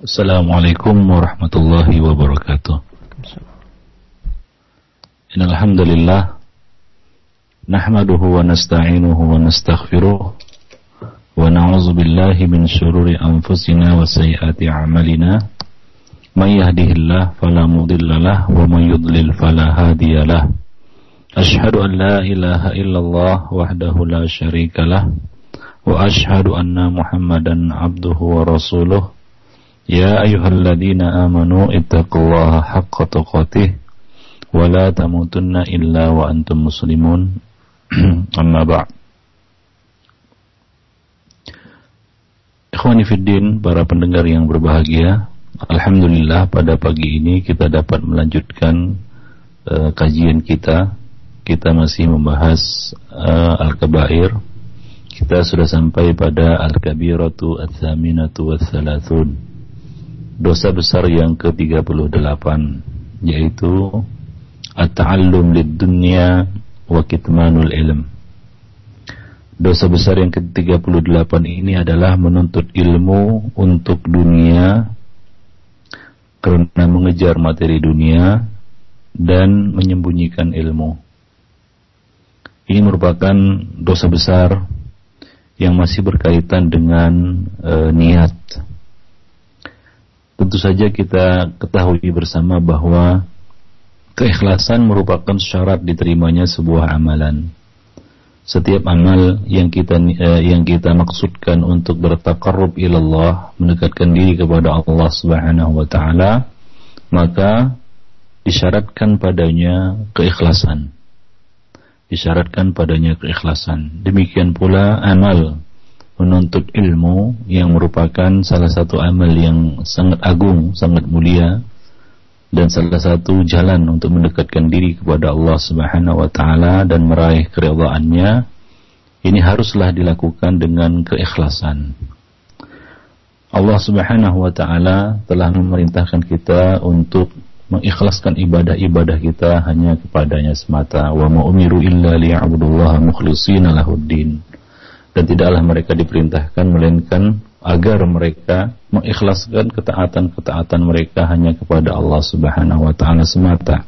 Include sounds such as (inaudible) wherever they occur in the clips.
Assalamualaikum warahmatullahi wabarakatuh. Innal hamdalillah wa nasta'inuhu wa nastaghfiruh wa na'udzu min shururi anfusina wa sayyiati a'malina. May yahdihillahu fala mudilla wa may yudlil fala hadiyalah. Ashhadu an la illallah wahdahu la syarika lah wa ashhadu anna Muhammadan abduhu wa rasuluh. يا أيها الذين آمنوا اتقوا الله حق تقاته ولا تموتن إلا وأنتم مسلمون أما بعد Ikhwani Fiddin, para pendengar yang berbahagia Alhamdulillah pada pagi ini kita dapat melanjutkan uh, kajian kita Kita masih membahas uh, Al-Kabair Kita sudah sampai pada Al-Kabiratu Al-Thaminatu Al-Thalathun dosa besar yang ke-38 yaitu at-ta'allum lid-dunya wa kitmanul ilm. Dosa besar yang ke-38 ini adalah menuntut ilmu untuk dunia karena mengejar materi dunia dan menyembunyikan ilmu. Ini merupakan dosa besar yang masih berkaitan dengan e, niat Tentu saja kita ketahui bersama bahwa keikhlasan merupakan syarat diterimanya sebuah amalan. Setiap amal yang kita eh, yang kita maksudkan untuk bertakarrub ilallah, mendekatkan diri kepada Allah Subhanahu wa taala, maka disyaratkan padanya keikhlasan. Disyaratkan padanya keikhlasan. Demikian pula amal menuntut ilmu yang merupakan salah satu amal yang sangat agung, sangat mulia dan salah satu jalan untuk mendekatkan diri kepada Allah Subhanahu wa taala dan meraih keridhaannya ini haruslah dilakukan dengan keikhlasan. Allah Subhanahu wa taala telah memerintahkan kita untuk mengikhlaskan ibadah-ibadah kita hanya kepadanya semata wa ma illa liya'budullaha mukhlishina lahuddin dan tidaklah mereka diperintahkan melainkan agar mereka mengikhlaskan ketaatan-ketaatan mereka hanya kepada Allah Subhanahu wa taala semata.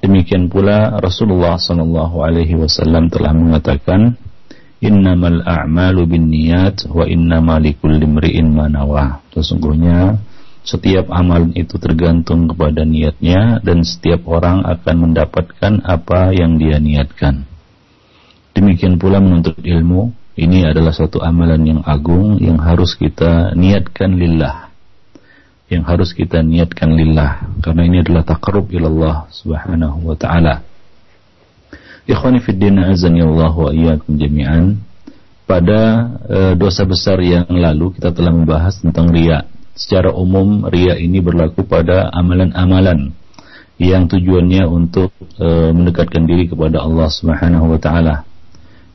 Demikian pula Rasulullah sallallahu alaihi wasallam telah mengatakan innamal a'malu binniyat wa innamal likulli imri'in ma nawah. Sesungguhnya setiap amal itu tergantung kepada niatnya dan setiap orang akan mendapatkan apa yang dia niatkan. Demikian pula menuntut ilmu ini adalah suatu amalan yang agung yang harus kita niatkan lillah. Yang harus kita niatkan lillah karena ini adalah taqarrub ilallah subhanahu wa ta'ala. Ikhwani fid din Allah wa iyyakum jami'an. Pada e, dosa besar yang lalu kita telah membahas tentang riya. Secara umum riya ini berlaku pada amalan-amalan yang tujuannya untuk e, mendekatkan diri kepada Allah Subhanahu wa taala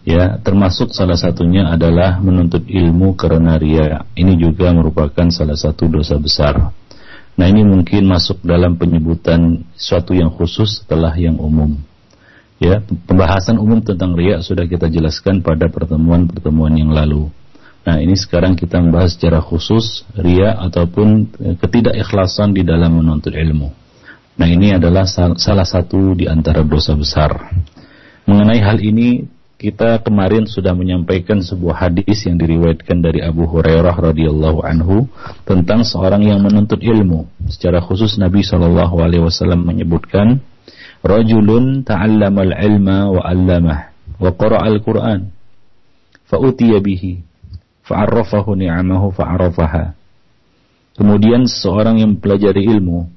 ya termasuk salah satunya adalah menuntut ilmu karena ria. Ini juga merupakan salah satu dosa besar. Nah ini mungkin masuk dalam penyebutan suatu yang khusus setelah yang umum. Ya pembahasan umum tentang ria sudah kita jelaskan pada pertemuan-pertemuan yang lalu. Nah ini sekarang kita membahas secara khusus ria ataupun eh, ketidakikhlasan di dalam menuntut ilmu. Nah ini adalah salah satu di antara dosa besar. Mengenai hal ini kita kemarin sudah menyampaikan sebuah hadis yang diriwayatkan dari Abu Hurairah radhiyallahu anhu tentang seorang yang menuntut ilmu. Secara khusus Nabi Shallallahu alaihi wasallam menyebutkan rajulun ta'allama al-ilma wa 'allamah wa qara'a al-Qur'an fa utiya bihi fa'arrafahu ni'amahu fa'arafaha. Kemudian seorang yang mempelajari ilmu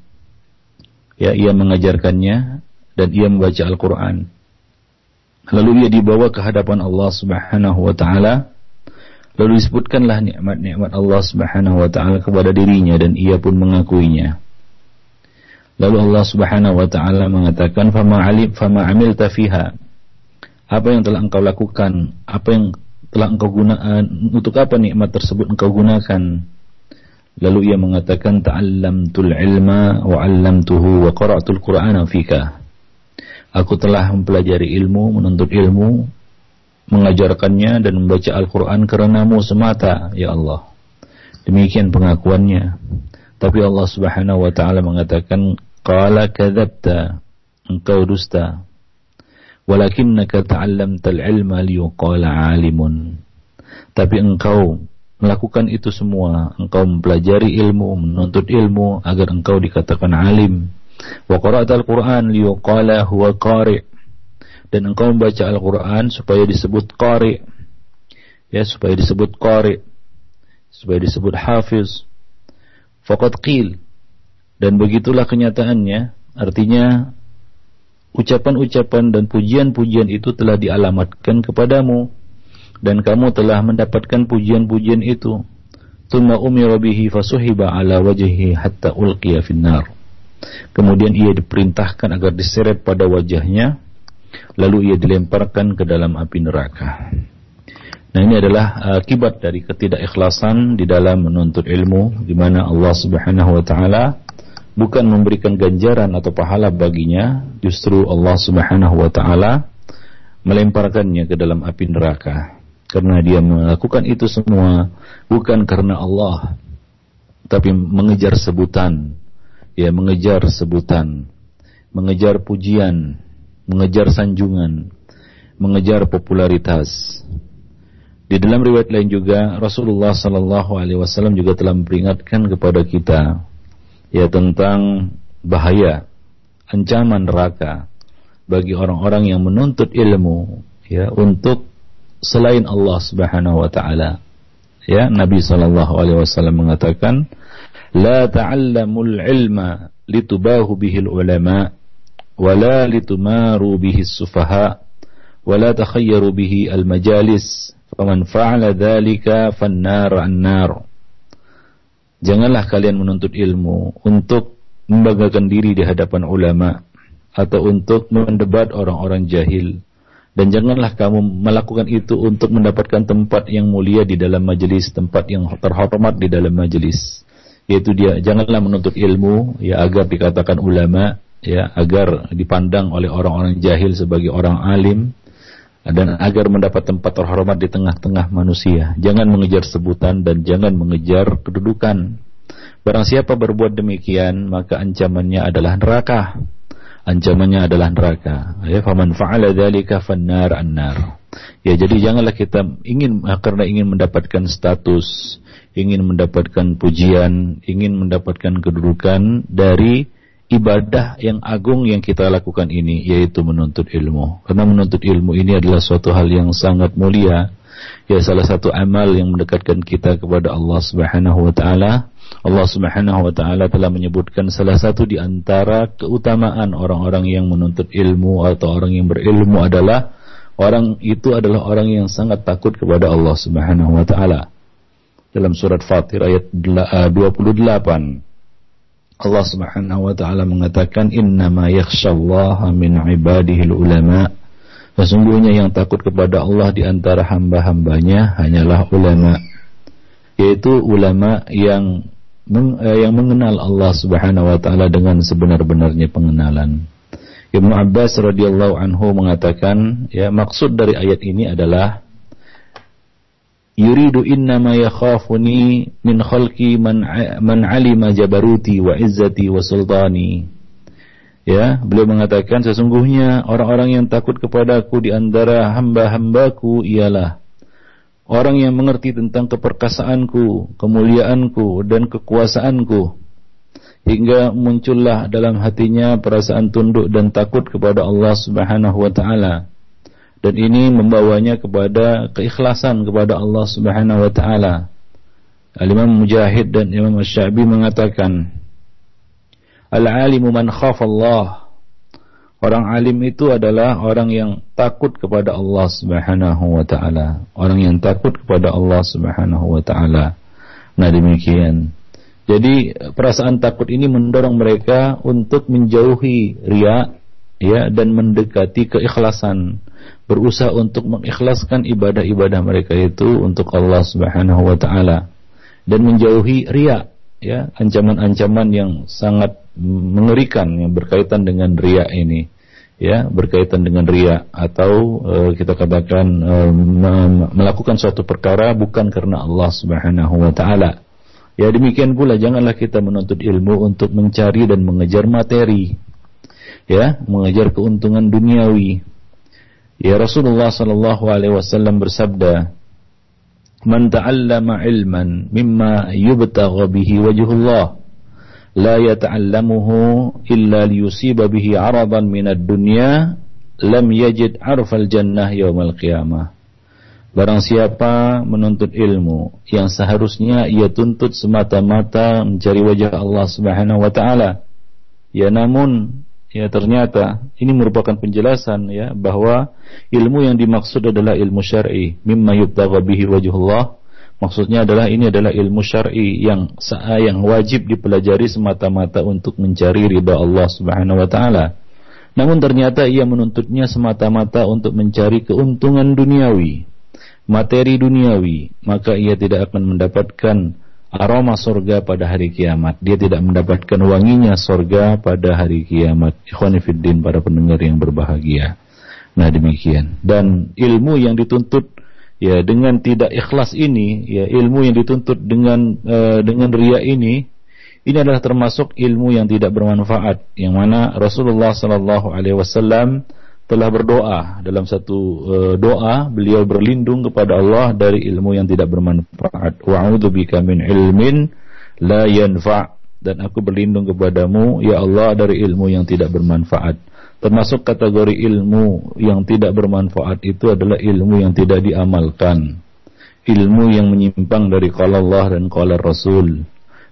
ya ia mengajarkannya dan ia membaca Al-Qur'an Lalu ia dibawa ke hadapan Allah Subhanahu wa taala. Lalu disebutkanlah nikmat-nikmat Allah Subhanahu wa taala kepada dirinya dan ia pun mengakuinya. Lalu Allah Subhanahu wa taala mengatakan fama alim fama amilta fiha. Apa yang telah engkau lakukan? Apa yang telah engkau gunakan? Untuk apa nikmat tersebut engkau gunakan? Lalu ia mengatakan ta'allamtul ilma wa 'allamtuhu wa qara'tul qur'ana fika. Aku telah mempelajari ilmu, menuntut ilmu, mengajarkannya dan membaca Al-Quran karenamu semata, ya Allah. Demikian pengakuannya. Tapi Allah Subhanahu wa taala mengatakan qala kadzabta engkau dusta walakinnaka ta'allamtal ilma liyuqala alimun tapi engkau melakukan itu semua engkau mempelajari ilmu menuntut ilmu agar engkau dikatakan alim wa qara'tal quran liyuqala huwa qari dan engkau membaca Al-Qur'an supaya disebut qari ya supaya disebut qari supaya disebut hafiz Fakat qil. Dan begitulah kenyataannya. Artinya ucapan-ucapan dan pujian-pujian itu telah dialamatkan kepadamu dan kamu telah mendapatkan pujian-pujian itu. Thumma umira bihi fasuhiba ala wajhihi hatta ulqiya finnar. Kemudian ia diperintahkan agar diseret pada wajahnya lalu ia dilemparkan ke dalam api neraka. Nah ini adalah akibat dari ketidakikhlasan di dalam menuntut ilmu di mana Allah Subhanahu wa taala bukan memberikan ganjaran atau pahala baginya, justru Allah Subhanahu wa taala melemparkannya ke dalam api neraka. Karena dia melakukan itu semua bukan karena Allah, tapi mengejar sebutan, ya mengejar sebutan, mengejar pujian, mengejar sanjungan, mengejar popularitas, di dalam riwayat lain juga Rasulullah Sallallahu Alaihi Wasallam juga telah memperingatkan kepada kita ya tentang bahaya ancaman neraka bagi orang-orang yang menuntut ilmu ya untuk selain Allah Subhanahu wa taala. Ya, Nabi sallallahu alaihi wasallam mengatakan, "La ta'allamul ilma litubahu bihil ulama wa la wa la takhayyaru bihi al majalis Faman fa'ala dzalika fannar an-nar. Janganlah kalian menuntut ilmu untuk membanggakan diri di hadapan ulama atau untuk mendebat orang-orang jahil dan janganlah kamu melakukan itu untuk mendapatkan tempat yang mulia di dalam majelis, tempat yang terhormat di dalam majelis. Yaitu dia janganlah menuntut ilmu ya agar dikatakan ulama ya agar dipandang oleh orang-orang jahil sebagai orang alim dan agar mendapat tempat terhormat di tengah-tengah manusia. Jangan mengejar sebutan dan jangan mengejar kedudukan. Barang siapa berbuat demikian, maka ancamannya adalah neraka. Ancamannya adalah neraka. Ya, faman fa'ala dzalika fannar annar. Ya, jadi janganlah kita ingin karena ingin mendapatkan status, ingin mendapatkan pujian, ingin mendapatkan kedudukan dari ibadah yang agung yang kita lakukan ini yaitu menuntut ilmu. Karena menuntut ilmu ini adalah suatu hal yang sangat mulia. Ya salah satu amal yang mendekatkan kita kepada Allah Subhanahu wa taala. Allah Subhanahu wa taala telah menyebutkan salah satu di antara keutamaan orang-orang yang menuntut ilmu atau orang yang berilmu adalah orang itu adalah orang yang sangat takut kepada Allah Subhanahu wa taala. Dalam surat Fatir ayat 28 Allah Subhanahu wa taala mengatakan innama yakhsyallaha min ibadihi ulama. Sesungguhnya yang takut kepada Allah di antara hamba-hambanya hanyalah ulama. Yaitu ulama yang eh, yang mengenal Allah Subhanahu wa taala dengan sebenar-benarnya pengenalan. Ibnu Abbas radhiyallahu anhu mengatakan, ya maksud dari ayat ini adalah yuridu innama yakhafuni min khalqi man man alima jabaruti wa izzati wa sultani. Ya beliau mengatakan sesungguhnya orang-orang yang takut kepadaku di antara hamba-hambaku ialah orang yang mengerti tentang keperkasaanku, kemuliaanku dan kekuasaanku. Hingga muncullah dalam hatinya perasaan tunduk dan takut kepada Allah Subhanahu wa taala dan ini membawanya kepada keikhlasan kepada Allah Subhanahu wa taala. Al-Imam Mujahid dan Imam Asy-Sya'bi mengatakan Al-alimu man khafa Allah. Orang alim itu adalah orang yang takut kepada Allah Subhanahu wa taala. Orang yang takut kepada Allah Subhanahu wa taala. Nah demikian. Jadi perasaan takut ini mendorong mereka untuk menjauhi riya ya dan mendekati keikhlasan berusaha untuk mengikhlaskan ibadah-ibadah mereka itu untuk Allah Subhanahu wa taala dan menjauhi riya ya ancaman-ancaman yang sangat mengerikan yang berkaitan dengan riya ini ya berkaitan dengan riya atau uh, kita katakan uh, melakukan suatu perkara bukan karena Allah Subhanahu wa taala Ya demikian pula janganlah kita menuntut ilmu untuk mencari dan mengejar materi. Ya, mengejar keuntungan duniawi. Ya Rasulullah sallallahu alaihi wasallam bersabda, "Man ta'allama ilman mimma yubtagha bihi wajhullah, la yata'allamuhu illa liyusiba bihi 'aradan min ad-dunya, lam yajid 'arfal jannah yaumal qiyamah." Barang siapa menuntut ilmu yang seharusnya ia tuntut semata-mata mencari wajah Allah Subhanahu wa taala. Ya namun ya ternyata ini merupakan penjelasan ya bahwa ilmu yang dimaksud adalah ilmu syar'i. Mimma yubtagha bihi wajhullah. Maksudnya adalah ini adalah ilmu syar'i yang yang wajib dipelajari semata-mata untuk mencari ridha Allah Subhanahu wa taala. Namun ternyata ia menuntutnya semata-mata untuk mencari keuntungan duniawi materi duniawi, maka ia tidak akan mendapatkan aroma sorga pada hari kiamat. Dia tidak mendapatkan wanginya sorga pada hari kiamat. Ikhwanifiddin para pendengar yang berbahagia. Nah demikian. Dan ilmu yang dituntut ya dengan tidak ikhlas ini, ya ilmu yang dituntut dengan uh, dengan ria ini, ini adalah termasuk ilmu yang tidak bermanfaat. Yang mana Rasulullah Sallallahu Alaihi Wasallam telah berdoa. Dalam satu uh, doa beliau berlindung kepada Allah dari ilmu yang tidak bermanfaat. Wa bika min ilmin la yanfa. Dan aku berlindung kepadamu ya Allah dari ilmu yang tidak bermanfaat. Termasuk kategori ilmu yang tidak bermanfaat itu adalah ilmu yang tidak diamalkan. Ilmu yang menyimpang dari qala Allah dan qala Rasul.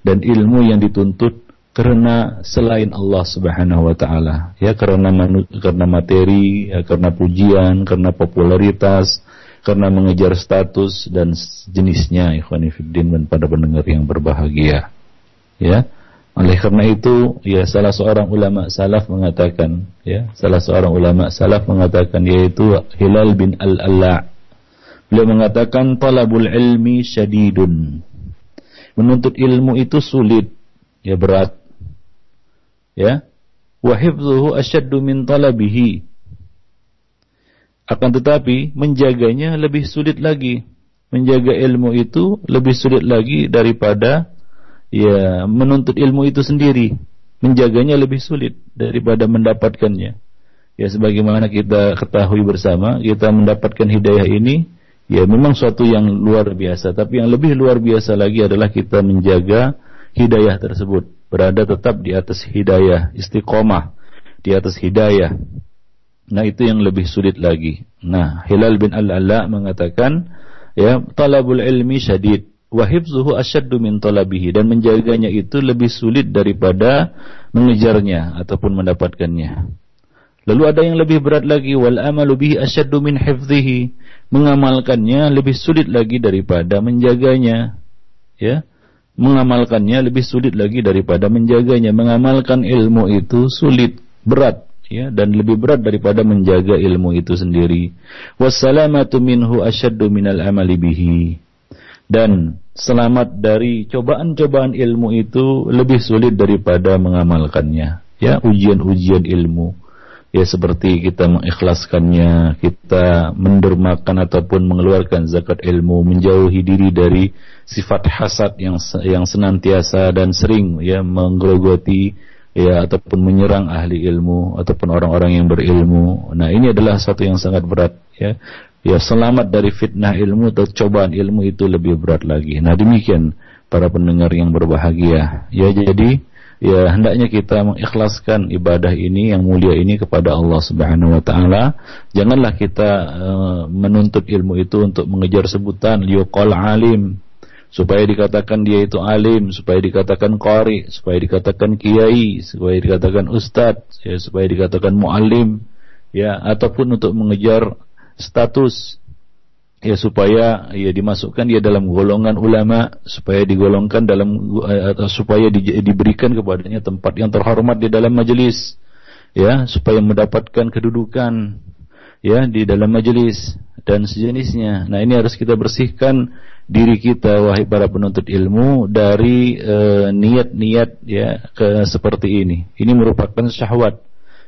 Dan ilmu yang dituntut karena selain Allah Subhanahu wa taala ya karena manu, karena materi ya, karena pujian karena popularitas karena mengejar status dan jenisnya ikhwani fiddin dan pada pendengar yang berbahagia. Ya oleh karena itu ya salah seorang ulama salaf mengatakan ya salah seorang ulama salaf mengatakan yaitu Hilal bin Al-Alla. Beliau mengatakan talabul ilmi syadidun. Menuntut ilmu itu sulit ya berat ya. Wa hifdhuhu asyaddu min talabihi. Akan tetapi menjaganya lebih sulit lagi. Menjaga ilmu itu lebih sulit lagi daripada ya menuntut ilmu itu sendiri. Menjaganya lebih sulit daripada mendapatkannya. Ya sebagaimana kita ketahui bersama kita mendapatkan hidayah ini ya memang suatu yang luar biasa. Tapi yang lebih luar biasa lagi adalah kita menjaga hidayah tersebut berada tetap di atas hidayah, istiqomah di atas hidayah. Nah, itu yang lebih sulit lagi. Nah, Hilal bin Al-Ala mengatakan, ya, talabul ilmi syadid wa hifzuhu asyaddu min talabihi dan menjaganya itu lebih sulit daripada mengejarnya ataupun mendapatkannya. Lalu ada yang lebih berat lagi wal amalu bihi asyaddu min hifdhihi. Mengamalkannya lebih sulit lagi daripada menjaganya. Ya mengamalkannya lebih sulit lagi daripada menjaganya. Mengamalkan ilmu itu sulit, berat, ya, dan lebih berat daripada menjaga ilmu itu sendiri. Wassalamatu minhu asyaddu minal amali bihi. Dan selamat dari cobaan-cobaan ilmu itu lebih sulit daripada mengamalkannya. Ya, ujian-ujian ilmu ya seperti kita mengikhlaskannya, kita mendermakan ataupun mengeluarkan zakat ilmu, menjauhi diri dari sifat hasad yang yang senantiasa dan sering ya menggerogoti ya ataupun menyerang ahli ilmu ataupun orang-orang yang berilmu. Nah, ini adalah satu yang sangat berat ya. Ya selamat dari fitnah ilmu atau cobaan ilmu itu lebih berat lagi. Nah, demikian para pendengar yang berbahagia. Ya jadi ya hendaknya kita mengikhlaskan ibadah ini yang mulia ini kepada Allah Subhanahu wa taala. Janganlah kita uh, menuntut ilmu itu untuk mengejar sebutan liqal alim supaya dikatakan dia itu alim, supaya dikatakan qari, supaya dikatakan kiai, supaya dikatakan ustadz, ya, supaya dikatakan muallim, ya ataupun untuk mengejar status ya supaya ya dimasukkan dia dalam golongan ulama supaya digolongkan dalam atau supaya di, diberikan kepadanya tempat yang terhormat di dalam majelis ya supaya mendapatkan kedudukan ya di dalam majelis dan sejenisnya. Nah, ini harus kita bersihkan diri kita wahai para penuntut ilmu dari eh, niat-niat uh, ya ke seperti ini. Ini merupakan syahwat.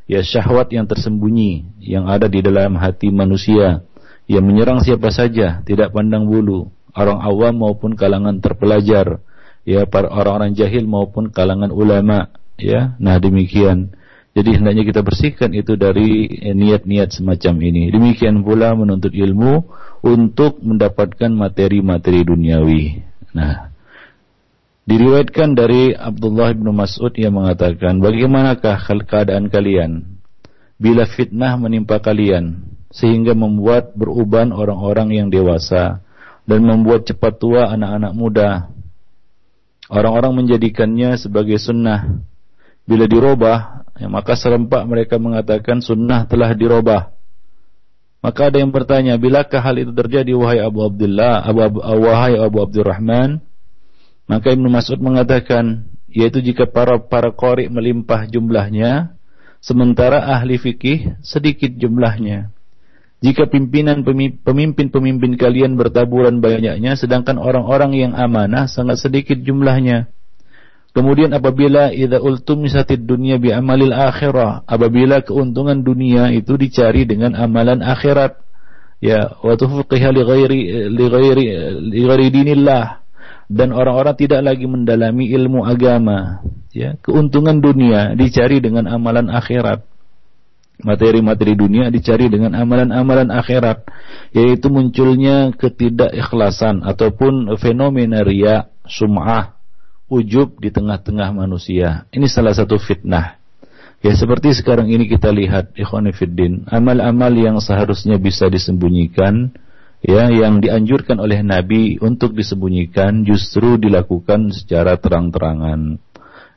Ya syahwat yang tersembunyi yang ada di dalam hati manusia yang menyerang siapa saja, tidak pandang bulu, orang awam maupun kalangan terpelajar, ya para orang-orang jahil maupun kalangan ulama ya. Nah demikian. Jadi hendaknya kita bersihkan itu dari eh, niat-niat semacam ini. Demikian pula menuntut ilmu untuk mendapatkan materi-materi duniawi. Nah diriwayatkan dari Abdullah bin Mas'ud yang mengatakan bagaimanakah keadaan kalian? Bila fitnah menimpa kalian sehingga membuat beruban orang-orang yang dewasa dan membuat cepat tua anak-anak muda Orang-orang menjadikannya sebagai sunnah. Bila dirubah, ya, maka serempak mereka mengatakan sunnah telah dirubah. Maka ada yang bertanya, bilakah hal itu terjadi wahai Abu Abdullah, Abu, Abu wahai Abu Abdurrahman? Maka Ibnu Mas'ud mengatakan, yaitu jika para para qari melimpah jumlahnya, sementara ahli fikih sedikit jumlahnya. Jika pimpinan pemimpin-pemimpin kalian bertaburan banyaknya sedangkan orang-orang yang amanah sangat sedikit jumlahnya. Kemudian apabila idza ultumisatid dunya bi amalil akhirah, apabila keuntungan dunia itu dicari dengan amalan akhirat, ya wa tufqiha li ghairi li ghairi li ghairi dinillah. Dan orang-orang tidak lagi mendalami ilmu agama, ya, keuntungan dunia dicari dengan amalan akhirat materi-materi dunia dicari dengan amalan-amalan akhirat yaitu munculnya ketidakikhlasan ataupun fenomena ria sum'ah ujub di tengah-tengah manusia. Ini salah satu fitnah. Ya seperti sekarang ini kita lihat ikhwanifiddin amal-amal yang seharusnya bisa disembunyikan ya yang dianjurkan oleh Nabi untuk disembunyikan justru dilakukan secara terang-terangan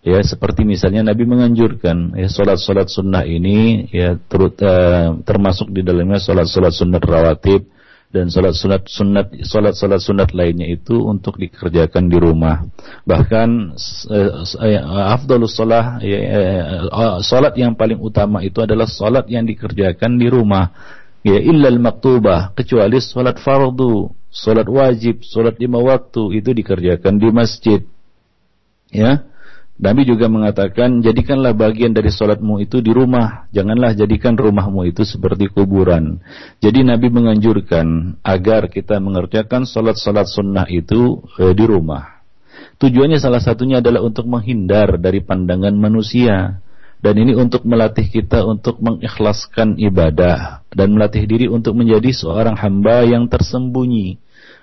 ya seperti misalnya Nabi menganjurkan ya solat-solat sunnah ini ya terut, uh, termasuk di dalamnya solat-solat sunnah rawatib dan solat sunat sunat solat solat sunat lainnya itu untuk dikerjakan di rumah. Bahkan uh, uh, afdalus solah ya, uh, solat yang paling utama itu adalah solat yang dikerjakan di rumah. Ya illal maktubah kecuali solat fardu solat wajib solat lima waktu itu dikerjakan di masjid. Ya Nabi juga mengatakan, jadikanlah bagian dari solatmu itu di rumah. Janganlah jadikan rumahmu itu seperti kuburan. Jadi Nabi menganjurkan agar kita mengerjakan solat-solat sunnah itu eh, di rumah. Tujuannya salah satunya adalah untuk menghindar dari pandangan manusia. Dan ini untuk melatih kita untuk mengikhlaskan ibadah. Dan melatih diri untuk menjadi seorang hamba yang tersembunyi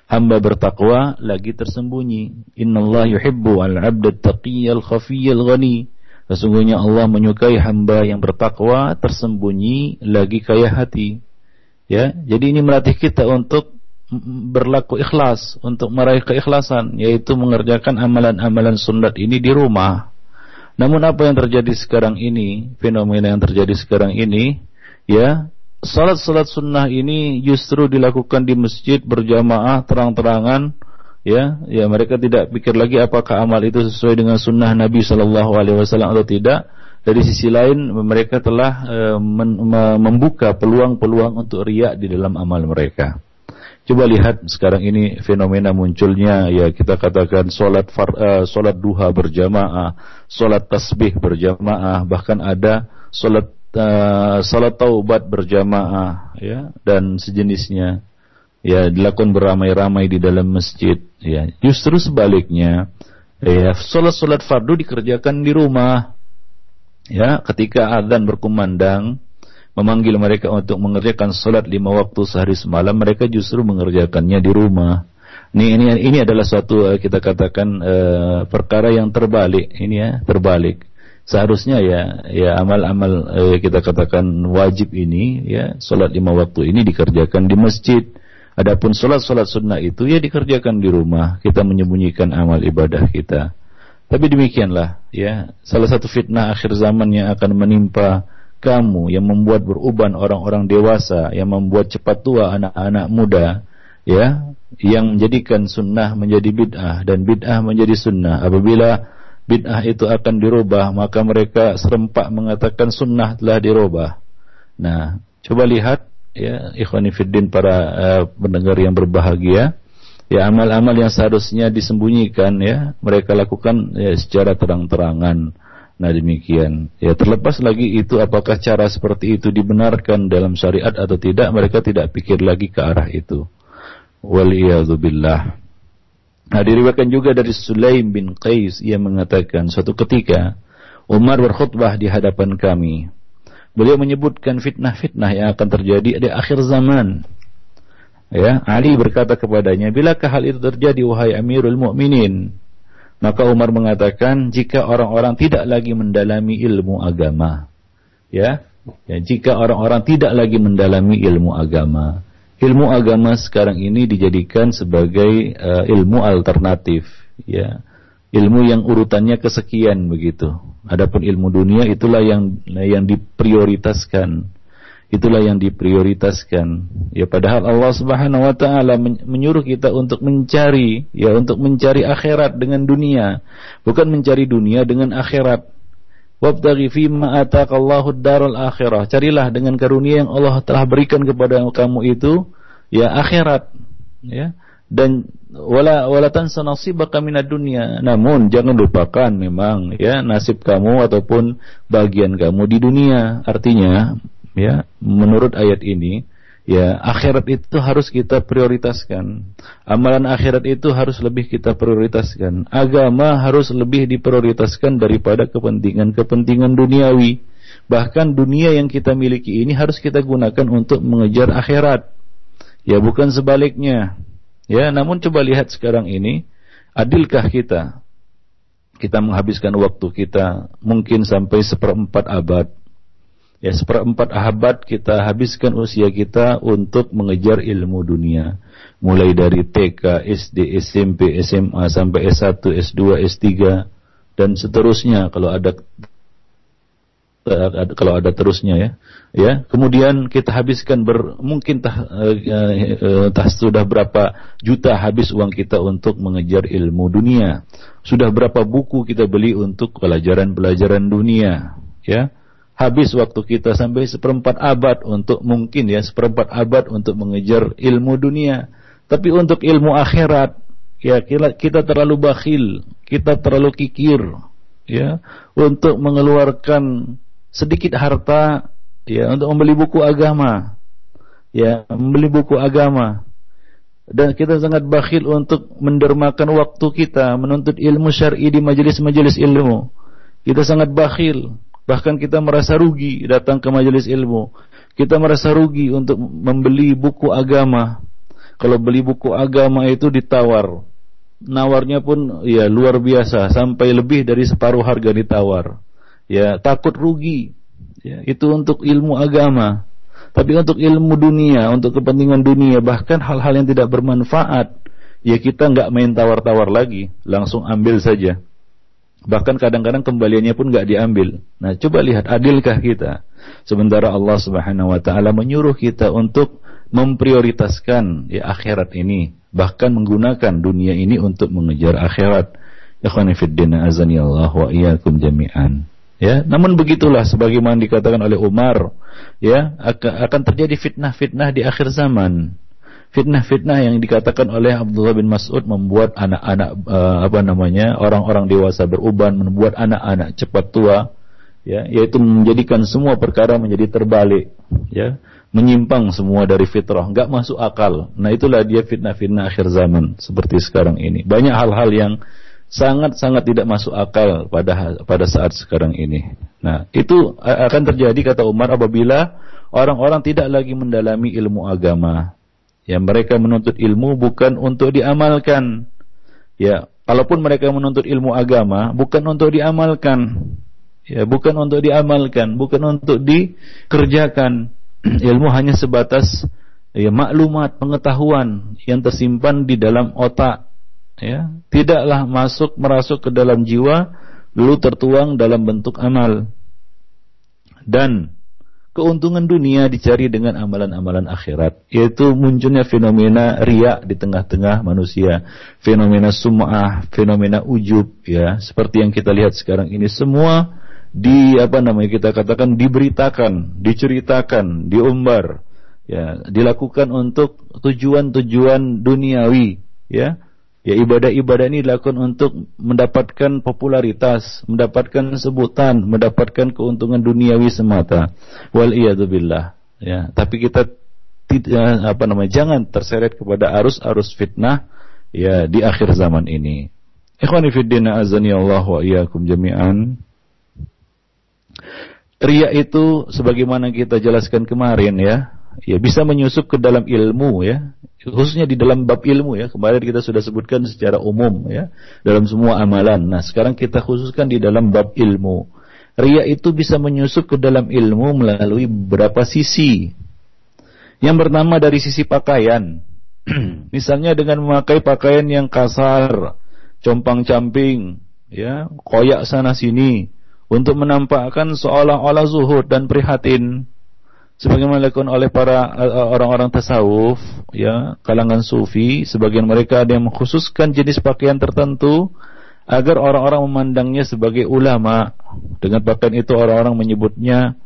hamba bertakwa lagi tersembunyi. Innallaha yuhibbu al-'abda at-taqiyyal khafiyyal ghani. Sesungguhnya Allah menyukai hamba yang bertakwa tersembunyi lagi kaya hati. Ya, jadi ini melatih kita untuk berlaku ikhlas, untuk meraih keikhlasan, yaitu mengerjakan amalan-amalan sunat ini di rumah. Namun apa yang terjadi sekarang ini, fenomena yang terjadi sekarang ini, ya, salat-salat sunnah ini justru dilakukan di masjid berjamaah terang-terangan ya. Ya mereka tidak pikir lagi apakah amal itu sesuai dengan sunnah Nabi Shallallahu Alaihi Wasallam atau tidak. Dari sisi lain mereka telah e, membuka peluang-peluang untuk riak di dalam amal mereka. Coba lihat sekarang ini fenomena munculnya ya kita katakan solat far, uh, solat duha berjamaah solat tasbih berjamaah bahkan ada solat uh, salat taubat berjamaah ya dan sejenisnya ya dilakukan beramai-ramai di dalam masjid ya. Justru sebaliknya ya salat-salat fardu dikerjakan di rumah ya ketika azan berkumandang memanggil mereka untuk mengerjakan salat lima waktu sehari semalam mereka justru mengerjakannya di rumah. Ini ini ini adalah suatu eh, kita katakan uh, perkara yang terbalik ini ya terbalik seharusnya ya ya amal-amal eh, kita katakan wajib ini ya solat lima waktu ini dikerjakan di masjid. Adapun solat-solat sunnah itu ya dikerjakan di rumah. Kita menyembunyikan amal ibadah kita. Tapi demikianlah ya salah satu fitnah akhir zaman yang akan menimpa kamu yang membuat beruban orang-orang dewasa yang membuat cepat tua anak-anak muda ya yang menjadikan sunnah menjadi bid'ah dan bid'ah menjadi sunnah. Apabila bid'ah itu akan dirubah, maka mereka serempak mengatakan sunnah telah dirubah. Nah, coba lihat ya ikhwani fiddin para uh, pendengar yang berbahagia, ya amal-amal yang seharusnya disembunyikan ya, mereka lakukan ya secara terang-terangan. Nah demikian. Ya terlepas lagi itu apakah cara seperti itu dibenarkan dalam syariat atau tidak, mereka tidak pikir lagi ke arah itu. Waliyadzubillah. Nah, diriwayatkan juga dari Sulaim bin Qais ia mengatakan suatu ketika Umar berkhutbah di hadapan kami. Beliau menyebutkan fitnah-fitnah yang akan terjadi di akhir zaman. Ya, Ali berkata kepadanya, "Bilakah hal itu terjadi wahai Amirul Mukminin?" Maka Umar mengatakan, "Jika orang-orang tidak lagi mendalami ilmu agama." Ya, ya jika orang-orang tidak lagi mendalami ilmu agama ilmu agama sekarang ini dijadikan sebagai uh, ilmu alternatif ya. Ilmu yang urutannya kesekian begitu. Adapun ilmu dunia itulah yang yang diprioritaskan. Itulah yang diprioritaskan. Ya padahal Allah Subhanahu wa taala menyuruh kita untuk mencari ya untuk mencari akhirat dengan dunia bukan mencari dunia dengan akhirat Wabtaghi fima ataqallahu darul akhirah. Carilah dengan karunia yang Allah telah berikan kepada kamu itu ya akhirat ya dan wala wala tansa nasibaka minad dunya. Namun jangan lupakan memang ya nasib kamu ataupun bagian kamu di dunia. Artinya ya menurut ayat ini Ya, akhirat itu harus kita prioritaskan. Amalan akhirat itu harus lebih kita prioritaskan. Agama harus lebih diprioritaskan daripada kepentingan-kepentingan duniawi. Bahkan dunia yang kita miliki ini harus kita gunakan untuk mengejar akhirat. Ya, bukan sebaliknya. Ya, namun coba lihat sekarang ini, adilkah kita? Kita menghabiskan waktu kita mungkin sampai seperempat abad Ya seperempat abad kita habiskan usia kita untuk mengejar ilmu dunia. Mulai dari TK, SD, SMP, SMA sampai S1, S2, S3 dan seterusnya kalau ada kalau ada terusnya ya. Ya, kemudian kita habiskan ber, mungkin tah, eh, tah sudah berapa juta habis uang kita untuk mengejar ilmu dunia. Sudah berapa buku kita beli untuk pelajaran-pelajaran dunia, ya habis waktu kita sampai seperempat abad untuk mungkin ya seperempat abad untuk mengejar ilmu dunia. Tapi untuk ilmu akhirat ya kita, terlalu bakhil kita terlalu kikir ya untuk mengeluarkan sedikit harta ya untuk membeli buku agama ya membeli buku agama. Dan kita sangat bakhil untuk mendermakan waktu kita menuntut ilmu syar'i di majelis-majelis ilmu. Kita sangat bakhil Bahkan kita merasa rugi datang ke majelis ilmu. Kita merasa rugi untuk membeli buku agama. Kalau beli buku agama itu ditawar. Nawarnya pun ya luar biasa sampai lebih dari separuh harga ditawar. Ya, takut rugi. Ya, itu untuk ilmu agama. Tapi untuk ilmu dunia, untuk kepentingan dunia, bahkan hal-hal yang tidak bermanfaat, ya kita nggak main tawar-tawar lagi, langsung ambil saja. Bahkan kadang-kadang kembaliannya pun nggak diambil. Nah, coba lihat adilkah kita? Sementara Allah Subhanahu wa taala menyuruh kita untuk memprioritaskan ya akhirat ini, bahkan menggunakan dunia ini untuk mengejar akhirat. Ikhwani fid din azani Allah wa iyyakum jami'an. Ya, namun begitulah sebagaimana dikatakan oleh Umar, ya, akan terjadi fitnah-fitnah di akhir zaman fitnah-fitnah yang dikatakan oleh Abdullah bin Mas'ud membuat anak-anak uh, apa namanya orang-orang dewasa beruban, membuat anak-anak cepat tua, ya, yaitu menjadikan semua perkara menjadi terbalik, ya, menyimpang semua dari fitrah, nggak masuk akal. Nah itulah dia fitnah-fitnah akhir zaman seperti sekarang ini. Banyak hal-hal yang sangat-sangat tidak masuk akal pada pada saat sekarang ini. Nah, itu akan terjadi kata Umar apabila orang-orang tidak lagi mendalami ilmu agama, Ya, mereka menuntut ilmu bukan untuk diamalkan. Ya, kalaupun mereka menuntut ilmu agama bukan untuk diamalkan. Ya, bukan untuk diamalkan, bukan untuk dikerjakan. (clears throat) ilmu hanya sebatas ya maklumat, pengetahuan yang tersimpan di dalam otak. Ya, tidaklah masuk merasuk ke dalam jiwa lalu tertuang dalam bentuk amal. Dan keuntungan dunia dicari dengan amalan-amalan akhirat. Yaitu munculnya fenomena riak di tengah-tengah manusia. Fenomena sum'ah fenomena ujub ya. Seperti yang kita lihat sekarang ini semua di apa namanya kita katakan diberitakan diceritakan diumbar ya. Dilakukan untuk tujuan-tujuan duniawi ya Ya ibadah-ibadah ini dilakukan untuk mendapatkan popularitas, mendapatkan sebutan, mendapatkan keuntungan duniawi semata. Wal billah. Ya, tapi kita tidak apa namanya jangan terseret kepada arus-arus fitnah ya di akhir zaman ini. Ikhwani fiddin azani Allah wa iyyakum jami'an. Ria itu sebagaimana kita jelaskan kemarin ya, ya bisa menyusup ke dalam ilmu ya, khususnya di dalam bab ilmu ya. Kemarin kita sudah sebutkan secara umum ya, dalam semua amalan. Nah, sekarang kita khususkan di dalam bab ilmu. Ria itu bisa menyusup ke dalam ilmu melalui beberapa sisi. Yang pertama dari sisi pakaian. (clears throat) Misalnya dengan memakai pakaian yang kasar, compang-camping, ya, koyak sana sini, untuk menampakkan seolah-olah zuhud dan prihatin sebagaimana dilakukan oleh para uh, orang-orang tasawuf ya kalangan sufi sebagian mereka ada yang mengkhususkan jenis pakaian tertentu agar orang-orang memandangnya sebagai ulama. Dengan pakaian itu orang-orang menyebutnya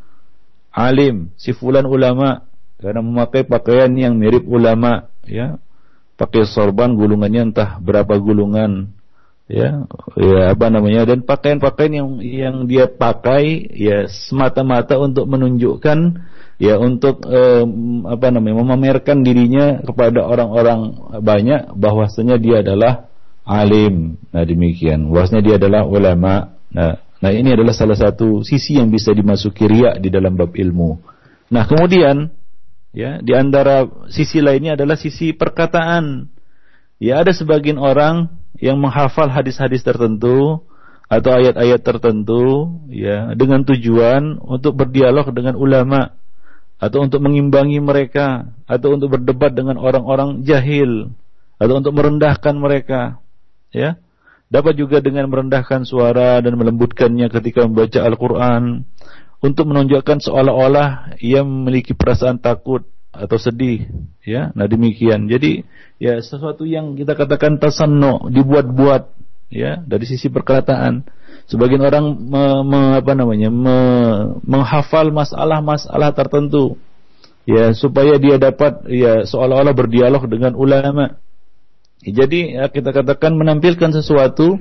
alim si fulan ulama. Karena memakai pakaian yang mirip ulama ya. Pakai sorban gulungannya entah berapa gulungan ya ya apa namanya? Dan pakaian-pakaian yang yang dia pakai ya semata-mata untuk menunjukkan ya untuk eh, apa namanya memamerkan dirinya kepada orang-orang banyak bahwasanya dia adalah alim. Nah demikian. Bahwasanya dia adalah ulama. Nah nah ini adalah salah satu sisi yang bisa dimasuki riak di dalam bab ilmu. Nah kemudian ya di antara sisi lainnya adalah sisi perkataan ya ada sebagian orang yang menghafal hadis-hadis tertentu atau ayat-ayat tertentu ya dengan tujuan untuk berdialog dengan ulama atau untuk mengimbangi mereka atau untuk berdebat dengan orang-orang jahil atau untuk merendahkan mereka ya. Dapat juga dengan merendahkan suara dan melembutkannya ketika membaca Al-Qur'an untuk menunjukkan seolah-olah ia memiliki perasaan takut atau sedih ya. Nah demikian. Jadi ya sesuatu yang kita katakan tasanno dibuat-buat ya dari sisi perkataan. Sebagian orang me, me, apa namanya me, menghafal masalah-masalah tertentu ya supaya dia dapat ya seolah-olah berdialog dengan ulama. Jadi ya, kita katakan menampilkan sesuatu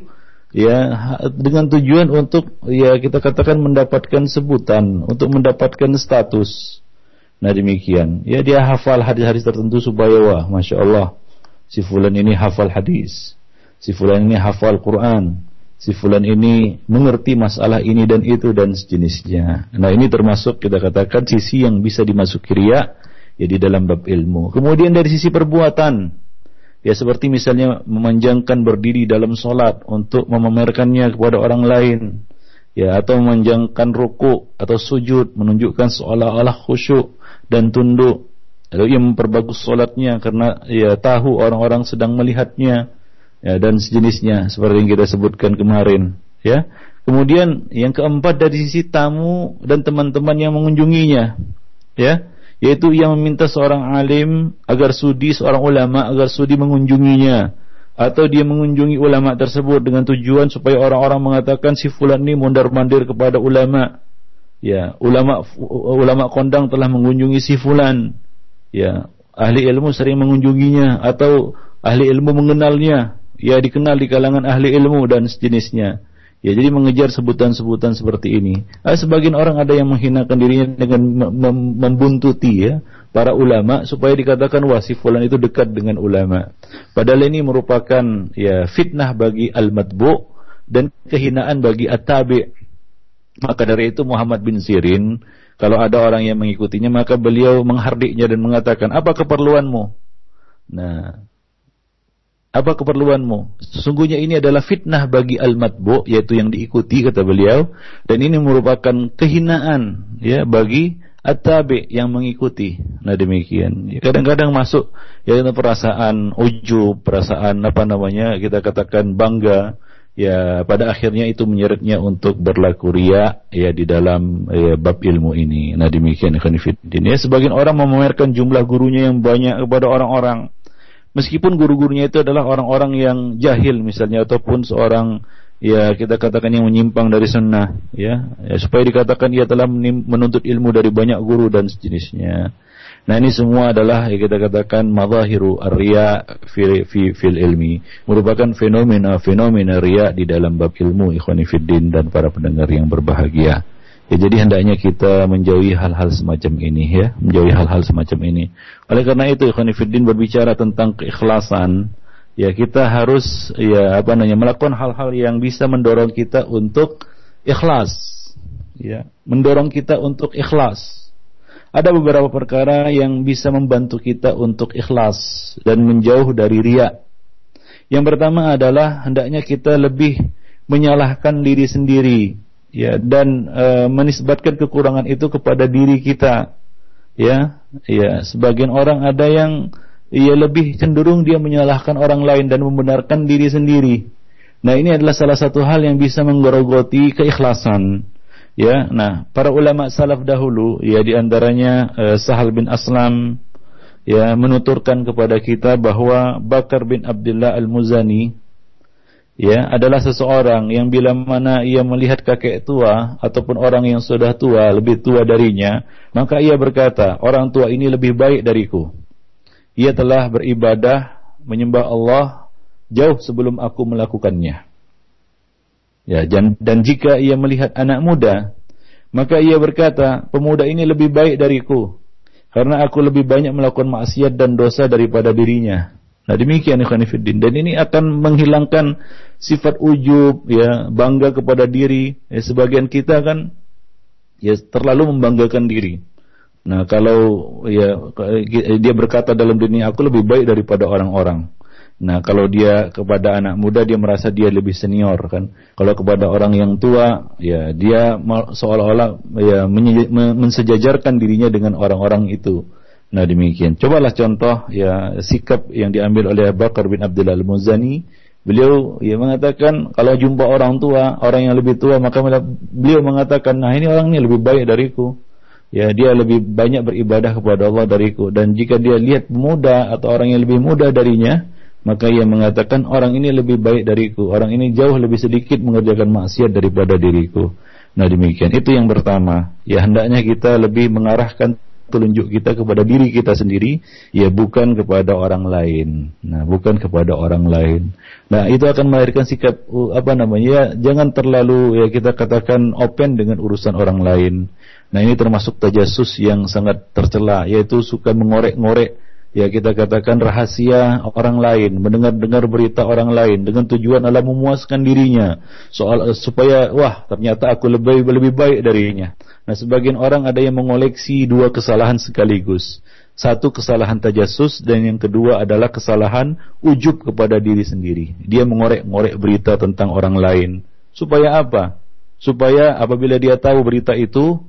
ya dengan tujuan untuk ya kita katakan mendapatkan sebutan untuk mendapatkan status Nah demikian. Ya dia hafal hadis-hadis tertentu supaya wah masya Allah si fulan ini hafal hadis, si fulan ini hafal Quran, si fulan ini mengerti masalah ini dan itu dan sejenisnya. Nah ini termasuk kita katakan sisi yang bisa dimasuki ria ya di dalam bab ilmu. Kemudian dari sisi perbuatan ya seperti misalnya memanjangkan berdiri dalam solat untuk memamerkannya kepada orang lain ya atau memanjangkan ruku atau sujud menunjukkan seolah-olah khusyuk dan tunduk. Lalu ia memperbagus solatnya karena ia tahu orang-orang sedang melihatnya ya, dan sejenisnya seperti yang kita sebutkan kemarin. Ya. Kemudian yang keempat dari sisi tamu dan teman-teman yang mengunjunginya, ya, yaitu ia meminta seorang alim agar sudi seorang ulama agar sudi mengunjunginya atau dia mengunjungi ulama tersebut dengan tujuan supaya orang-orang mengatakan si fulan ini mondar-mandir kepada ulama ya ulama ulama kondang telah mengunjungi si fulan. Ya ahli ilmu sering mengunjunginya atau ahli ilmu mengenalnya. Ya dikenal di kalangan ahli ilmu dan sejenisnya. Ya jadi mengejar sebutan-sebutan seperti ini. Nah, sebagian orang ada yang menghinakan dirinya dengan mem membuntuti ya para ulama supaya dikatakan wah si fulan itu dekat dengan ulama. Padahal ini merupakan ya fitnah bagi al-matbu dan kehinaan bagi at-tabi maka dari itu Muhammad bin Sirin, kalau ada orang yang mengikutinya, maka beliau menghardiknya dan mengatakan, apa keperluanmu? Nah, apa keperluanmu? Sesungguhnya ini adalah fitnah bagi al-matbu, yaitu yang diikuti, kata beliau. Dan ini merupakan kehinaan ya bagi at-tabi yang mengikuti. Nah demikian. Kadang-kadang masuk ya perasaan ujub, perasaan apa namanya kita katakan bangga ya pada akhirnya itu menyeretnya untuk berlaku ria ya di dalam ya, bab ilmu ini. Nah demikian ikhwan Ya sebagian orang memamerkan jumlah gurunya yang banyak kepada orang-orang. Meskipun guru-gurunya itu adalah orang-orang yang jahil misalnya ataupun seorang ya kita katakan yang menyimpang dari sunnah ya, ya supaya dikatakan ia telah menuntut ilmu dari banyak guru dan sejenisnya. Nah ini semua adalah yang kita katakan madhahiru ar-riya fi, fi, fil ilmi. Merupakan fenomena-fenomena riya di dalam bab ilmu ikhwani fiddin dan para pendengar yang berbahagia. Ya, jadi hendaknya kita menjauhi hal-hal semacam ini ya, menjauhi hal-hal semacam ini. Oleh karena itu ikhwani fiddin berbicara tentang keikhlasan ya kita harus ya apa namanya melakukan hal-hal yang bisa mendorong kita untuk ikhlas ya mendorong kita untuk ikhlas ada beberapa perkara yang bisa membantu kita untuk ikhlas dan menjauh dari ria. Yang pertama adalah hendaknya kita lebih menyalahkan diri sendiri ya dan e, menisbatkan kekurangan itu kepada diri kita. Ya, ya sebagian orang ada yang ia lebih cenderung dia menyalahkan orang lain dan membenarkan diri sendiri. Nah, ini adalah salah satu hal yang bisa menggerogoti keikhlasan. Ya, nah para ulama salaf dahulu ya di antaranya uh, Sahal bin Aslam ya menuturkan kepada kita bahwa Bakar bin Abdullah Al-Muzani ya adalah seseorang yang bila mana ia melihat kakek tua ataupun orang yang sudah tua lebih tua darinya maka ia berkata orang tua ini lebih baik dariku. Ia telah beribadah menyembah Allah jauh sebelum aku melakukannya Ya, dan, dan jika ia melihat anak muda, maka ia berkata, pemuda ini lebih baik dariku, karena aku lebih banyak melakukan maksiat dan dosa daripada dirinya. Nah demikian ikhwanifiddin dan ini akan menghilangkan sifat ujub ya bangga kepada diri ya, sebagian kita kan ya terlalu membanggakan diri. Nah kalau ya dia berkata dalam dunia aku lebih baik daripada orang-orang. Nah, kalau dia kepada anak muda dia merasa dia lebih senior kan. Kalau kepada orang yang tua, ya dia seolah-olah ya mensejajarkan dirinya dengan orang-orang itu. Nah, demikian. Cobalah contoh ya sikap yang diambil oleh Bakar bin Abdullah Al-Muzani. Beliau ya mengatakan kalau jumpa orang tua, orang yang lebih tua maka beliau mengatakan, "Nah, ini orang ini lebih baik dariku." ya dia lebih banyak beribadah kepada Allah dariku dan jika dia lihat muda atau orang yang lebih muda darinya maka ia mengatakan orang ini lebih baik dariku, orang ini jauh lebih sedikit mengerjakan maksiat daripada diriku. Nah demikian, itu yang pertama. Ya hendaknya kita lebih mengarahkan telunjuk kita kepada diri kita sendiri, ya bukan kepada orang lain. Nah, bukan kepada orang lain. Nah, itu akan melahirkan sikap uh, apa namanya? Ya, jangan terlalu ya kita katakan open dengan urusan orang lain. Nah, ini termasuk tajasus yang sangat tercela, yaitu suka mengorek-ngorek ya kita katakan rahasia orang lain, mendengar-dengar berita orang lain dengan tujuan adalah memuaskan dirinya soal supaya wah ternyata aku lebih lebih baik darinya. Nah, sebagian orang ada yang mengoleksi dua kesalahan sekaligus. Satu kesalahan tajasus dan yang kedua adalah kesalahan ujub kepada diri sendiri. Dia mengorek-ngorek berita tentang orang lain. Supaya apa? Supaya apabila dia tahu berita itu,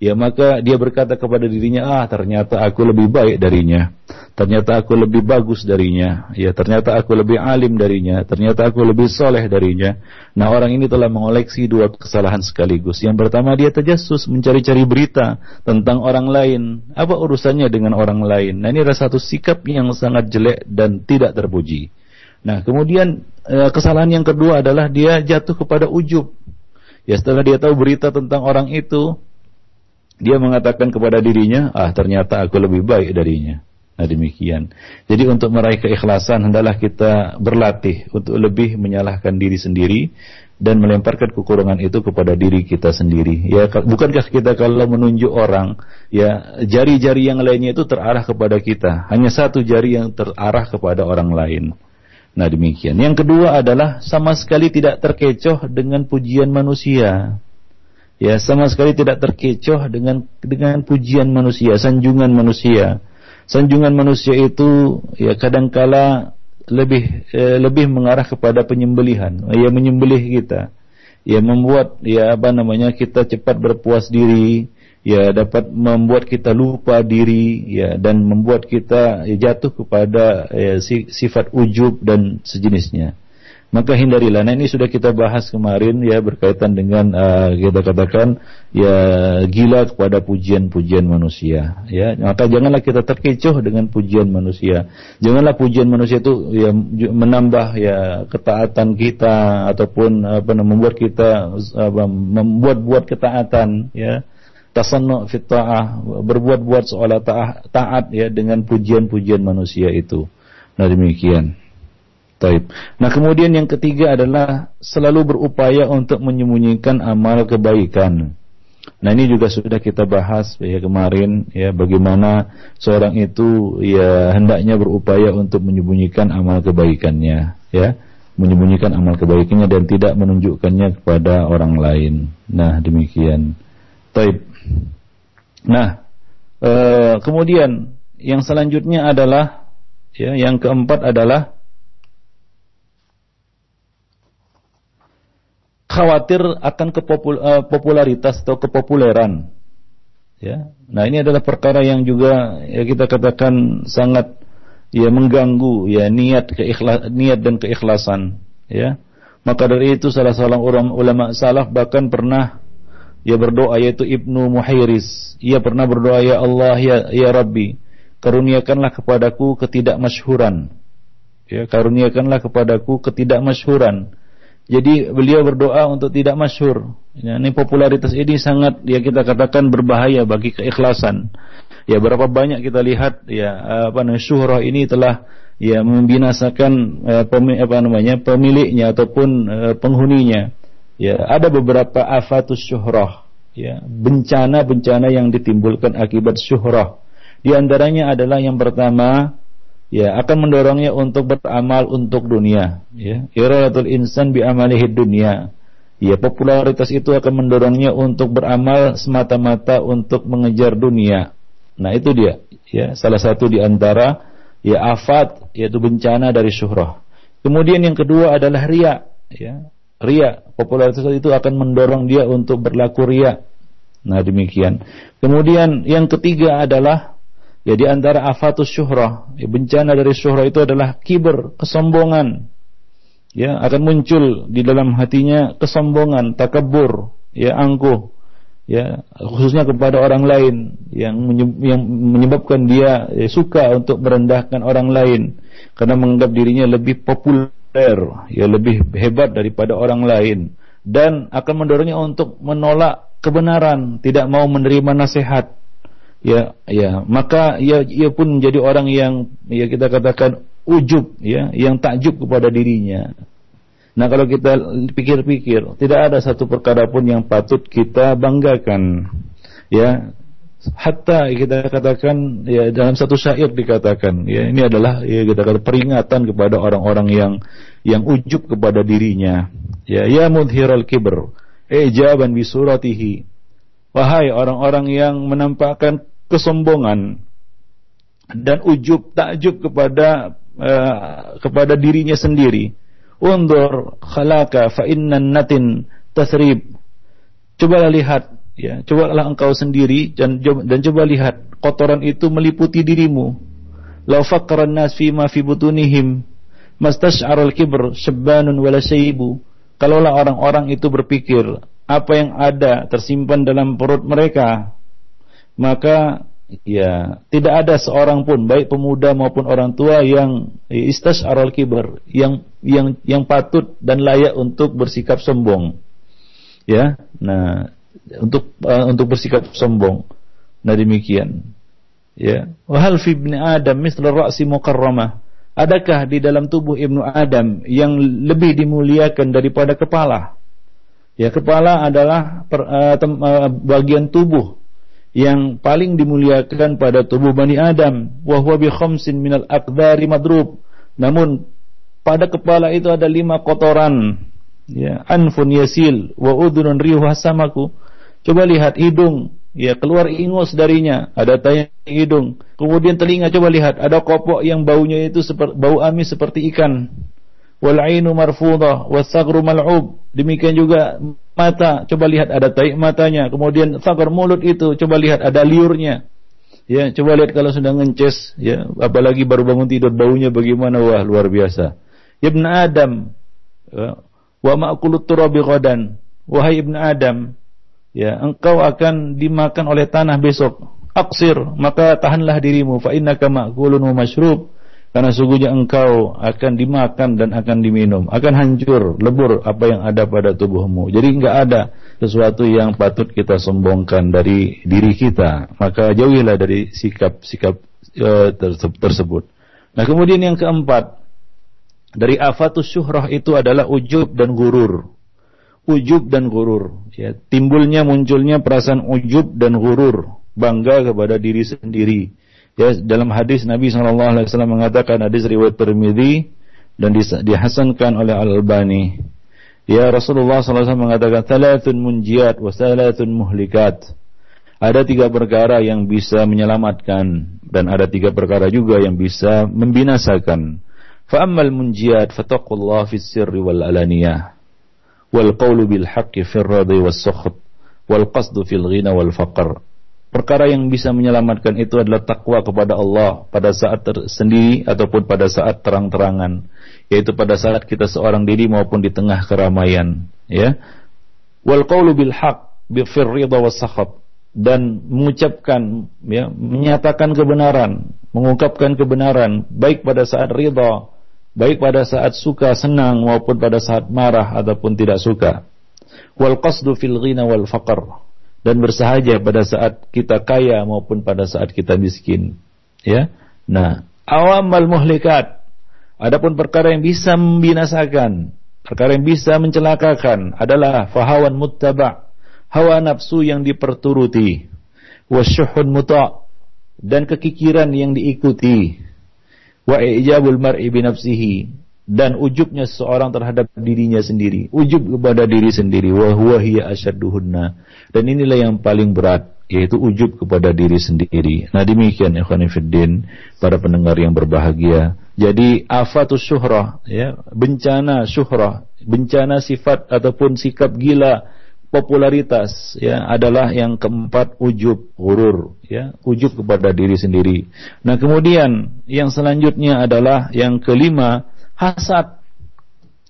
ya maka dia berkata kepada dirinya, ah ternyata aku lebih baik darinya. Ternyata aku lebih bagus darinya. Ya, ternyata aku lebih alim darinya. Ternyata aku lebih soleh darinya. Nah, orang ini telah mengoleksi dua kesalahan sekaligus. Yang pertama, dia terjasus mencari-cari berita tentang orang lain. Apa urusannya dengan orang lain? Nah, ini adalah satu sikap yang sangat jelek dan tidak terpuji. Nah, kemudian eh, kesalahan yang kedua adalah dia jatuh kepada ujub. Ya, setelah dia tahu berita tentang orang itu, dia mengatakan kepada dirinya, ah ternyata aku lebih baik darinya. Nah demikian. Jadi untuk meraih keikhlasan hendaklah kita berlatih untuk lebih menyalahkan diri sendiri dan melemparkan kekurangan itu kepada diri kita sendiri. Ya bukankah kita kalau menunjuk orang, ya jari-jari yang lainnya itu terarah kepada kita. Hanya satu jari yang terarah kepada orang lain. Nah demikian. Yang kedua adalah sama sekali tidak terkecoh dengan pujian manusia. Ya sama sekali tidak terkecoh dengan dengan pujian manusia, sanjungan manusia. Sanjungan manusia itu ya kadangkala lebih eh, lebih mengarah kepada penyembelihan. Ya menyembelih kita. Ya membuat ya apa namanya kita cepat berpuas diri. Ya dapat membuat kita lupa diri. Ya dan membuat kita ya, jatuh kepada ya, sifat ujub dan sejenisnya maka hindarilah. Nah ini sudah kita bahas kemarin ya berkaitan dengan uh, kita katakan ya gila kepada pujian-pujian manusia ya. Maka janganlah kita terkecoh dengan pujian manusia. Janganlah pujian manusia itu ya menambah ya ketaatan kita ataupun apa membuat kita apa, membuat-buat ketaatan ya tasannu fit berbuat-buat seolah taat ya dengan pujian-pujian manusia itu. Nah demikian. Taib. Nah kemudian yang ketiga adalah selalu berupaya untuk menyembunyikan amal kebaikan. Nah ini juga sudah kita bahas ya kemarin ya bagaimana seorang itu ya hendaknya berupaya untuk menyembunyikan amal kebaikannya ya menyembunyikan amal kebaikannya dan tidak menunjukkannya kepada orang lain. Nah demikian. Taib. Nah e, kemudian yang selanjutnya adalah ya yang keempat adalah khawatir akan kepopularitas eh, atau kepopuleran. Ya. Nah, ini adalah perkara yang juga ya kita katakan sangat ya mengganggu ya niat keikhlas niat dan keikhlasan, ya. Maka dari itu salah seorang ulama, salaf bahkan pernah ia berdoa yaitu Ibnu Muhairis. Ia pernah berdoa ya Allah ya ya Rabbi, karuniakanlah kepadaku ketidakmasyhuran. Ya, karuniakanlah kepadaku ketidakmasyhuran jadi beliau berdoa untuk tidak masyhur. Ya, ini popularitas ini sangat ya kita katakan berbahaya bagi keikhlasan. Ya berapa banyak kita lihat ya apa namanya syuhrah ini telah ya membinasakan eh, pemi, apa namanya pemiliknya ataupun eh, penghuninya. Ya ada beberapa afatus syuhrah ya bencana-bencana yang ditimbulkan akibat syuhrah. Di antaranya adalah yang pertama ya akan mendorongnya untuk beramal untuk dunia. Ya iradatul insan bi amalihi dunia. Ya popularitas itu akan mendorongnya untuk beramal semata-mata untuk mengejar dunia. Nah itu dia. Ya salah satu di antara ya afat yaitu bencana dari syuhrah. Kemudian yang kedua adalah ria ya ria popularitas itu akan mendorong dia untuk berlaku ria nah demikian. Kemudian yang ketiga adalah Ya di antara afatus syuhrah, ya, bencana dari syuhrah itu adalah kiber, kesombongan. Ya, akan muncul di dalam hatinya kesombongan, takabur, ya angkuh. Ya, khususnya kepada orang lain yang yang menyebabkan dia ya, suka untuk merendahkan orang lain karena menganggap dirinya lebih populer, ya lebih hebat daripada orang lain dan akan mendorongnya untuk menolak kebenaran, tidak mau menerima nasihat ya ya. Maka ia ia pun menjadi orang yang ya kita katakan ujub ya yang takjub kepada dirinya. Nah kalau kita pikir-pikir tidak ada satu perkara pun yang patut kita banggakan. Ya hatta kita katakan ya dalam satu syair dikatakan ya ini adalah ya kita katakan peringatan kepada orang-orang yang yang ujub kepada dirinya. Ya ya mudhiral kibr ijaban bi suratihi. Wahai orang-orang yang menampakkan kesombongan dan ujub takjub kepada uh, kepada dirinya sendiri. Undur khalaka fa innan natin tasrib. Cobalah lihat ya, cobalah engkau sendiri dan dan coba lihat kotoran itu meliputi dirimu. Lau faqqaran nas fi ma fi butunihim mastash'arul kibr syabbanun wala syaibu. Kalaulah orang-orang itu berpikir apa yang ada tersimpan dalam perut mereka maka ya tidak ada seorang pun baik pemuda maupun orang tua yang aral kibar yang yang yang patut dan layak untuk bersikap sombong. Ya nah untuk uh, untuk bersikap sombong. Nah demikian. Ya. Wahal fi ibni adam misal ra'si mukarramah? Adakah di dalam tubuh ibnu adam yang lebih dimuliakan daripada kepala? Ya kepala adalah per, uh, tem, uh, bagian tubuh yang paling dimuliakan pada tubuh Bani Adam. Wa huwa bi khamsin minal aqdari madrub. Namun pada kepala itu ada lima kotoran. Ya anfun yasil wa udhunun rihu hasamaku. Coba lihat hidung. Ya keluar ingus darinya. Ada tayang hidung. Kemudian telinga coba lihat. Ada kopok yang baunya itu seperti bau amis seperti ikan wal ainu marfudah wasagru mal'ub. Demikian juga mata coba lihat ada taik matanya. Kemudian sagar mulut itu coba lihat ada liurnya. Ya coba lihat kalau sudah ngences ya. Apalagi baru bangun tidur baunya bagaimana? Wah luar biasa. Ibn adam ya, wa ma'kulut turabi ghadan. Wahai ibn adam ya engkau akan dimakan oleh tanah besok. Aksir maka tahanlah dirimu. Fa innaka ma'kulun wa masyrub karena sungguhnya engkau akan dimakan dan akan diminum, akan hancur, lebur apa yang ada pada tubuhmu. Jadi enggak ada sesuatu yang patut kita sombongkan dari diri kita. Maka jauhilah dari sikap-sikap uh, tersebut. Nah, kemudian yang keempat, dari afatus syuhrah itu adalah ujub dan gurur. ujub dan gurur. Ya, timbulnya munculnya perasaan ujub dan gurur, bangga kepada diri sendiri. Ya, dalam hadis Nabi SAW mengatakan hadis riwayat Tirmidzi dan dihasankan oleh Al Albani. Ya Rasulullah SAW mengatakan thalathun munjiat wa thalathun muhlikat. Ada tiga perkara yang bisa menyelamatkan dan ada tiga perkara juga yang bisa membinasakan. Fa'ammal munjiat fataqullah fis sirri wal alaniyah wal qawlu bil haqqi fir radhi was sukht wal qasdu fil ghina wal faqr. Perkara yang bisa menyelamatkan itu adalah takwa kepada Allah pada saat tersendiri ataupun pada saat terang-terangan, yaitu pada saat kita seorang diri maupun di tengah keramaian, ya. Wal qawlu bil haqq bi ridha was sakhat dan mengucapkan ya menyatakan kebenaran, mengungkapkan kebenaran baik pada saat ridha baik pada saat suka senang maupun pada saat marah ataupun tidak suka. Wal qasdu fil ghina wal faqr dan bersahaja pada saat kita kaya maupun pada saat kita miskin. Ya. Nah, awamal muhlikat adapun perkara yang bisa membinasakan, perkara yang bisa mencelakakan adalah fahawan muttaba, hawa nafsu yang diperturuti, wasyuhun muta' dan kekikiran yang diikuti wa ijabul mar'i bi nafsihi dan ujubnya seseorang terhadap dirinya sendiri, ujub kepada diri sendiri, wa huwa hiya asyadduhunna. Dan inilah yang paling berat, yaitu ujub kepada diri sendiri. Nah demikian ikhwan fiddin, para pendengar yang berbahagia. Jadi afatus syuhrah, ya, bencana syuhrah, bencana sifat ataupun sikap gila popularitas ya adalah yang keempat ujub gurur ya ujub kepada diri sendiri nah kemudian yang selanjutnya adalah yang kelima hasad.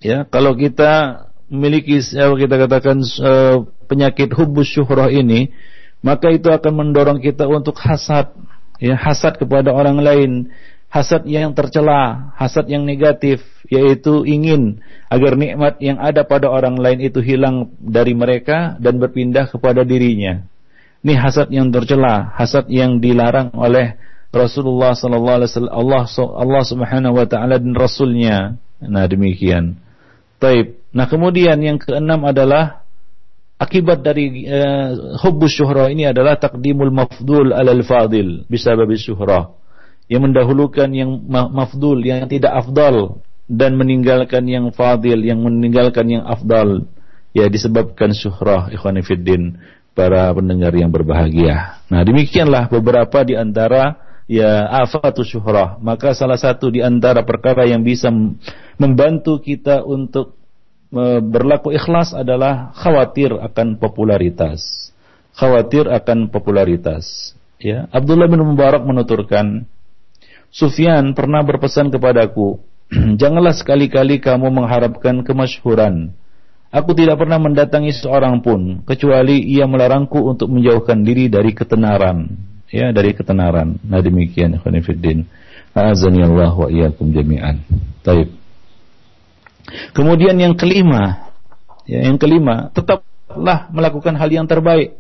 Ya kalau kita memiliki ya, kita katakan uh, penyakit hubus syuhrah ini maka itu akan mendorong kita untuk hasad. Ya hasad kepada orang lain. Hasad yang tercela, hasad yang negatif, yaitu ingin agar nikmat yang ada pada orang lain itu hilang dari mereka dan berpindah kepada dirinya. Ini hasad yang tercela, hasad yang dilarang oleh Rasulullah sallallahu alaihi wasallam, Allah Allah Subhanahu wa taala dan rasulnya. Nah, demikian. Taib. Nah, kemudian yang keenam adalah akibat dari uh, hubbus syuhra ini adalah takdimul mafdul alal fadil bisabab syuhrah yang mendahulukan yang mafdul, yang tidak afdal dan meninggalkan yang fadil, yang meninggalkan yang afdal ya disebabkan syuhrah ikhwanifiddin para pendengar yang berbahagia. Nah, demikianlah beberapa di antara ya afatu syuhrah. Maka salah satu di antara perkara yang bisa membantu kita untuk berlaku ikhlas adalah khawatir akan popularitas. Khawatir akan popularitas. Ya, Abdullah bin Mubarak menuturkan, Sufyan pernah berpesan kepadaku, (clears throat) janganlah sekali-kali kamu mengharapkan kemasyhuran. Aku tidak pernah mendatangi seorang pun kecuali ia melarangku untuk menjauhkan diri dari ketenaran, ya dari ketenaran. Nah demikian khonifuddin. Allah wa iyyakum jami'an. Taib. Kemudian yang kelima, ya yang kelima, tetaplah melakukan hal yang terbaik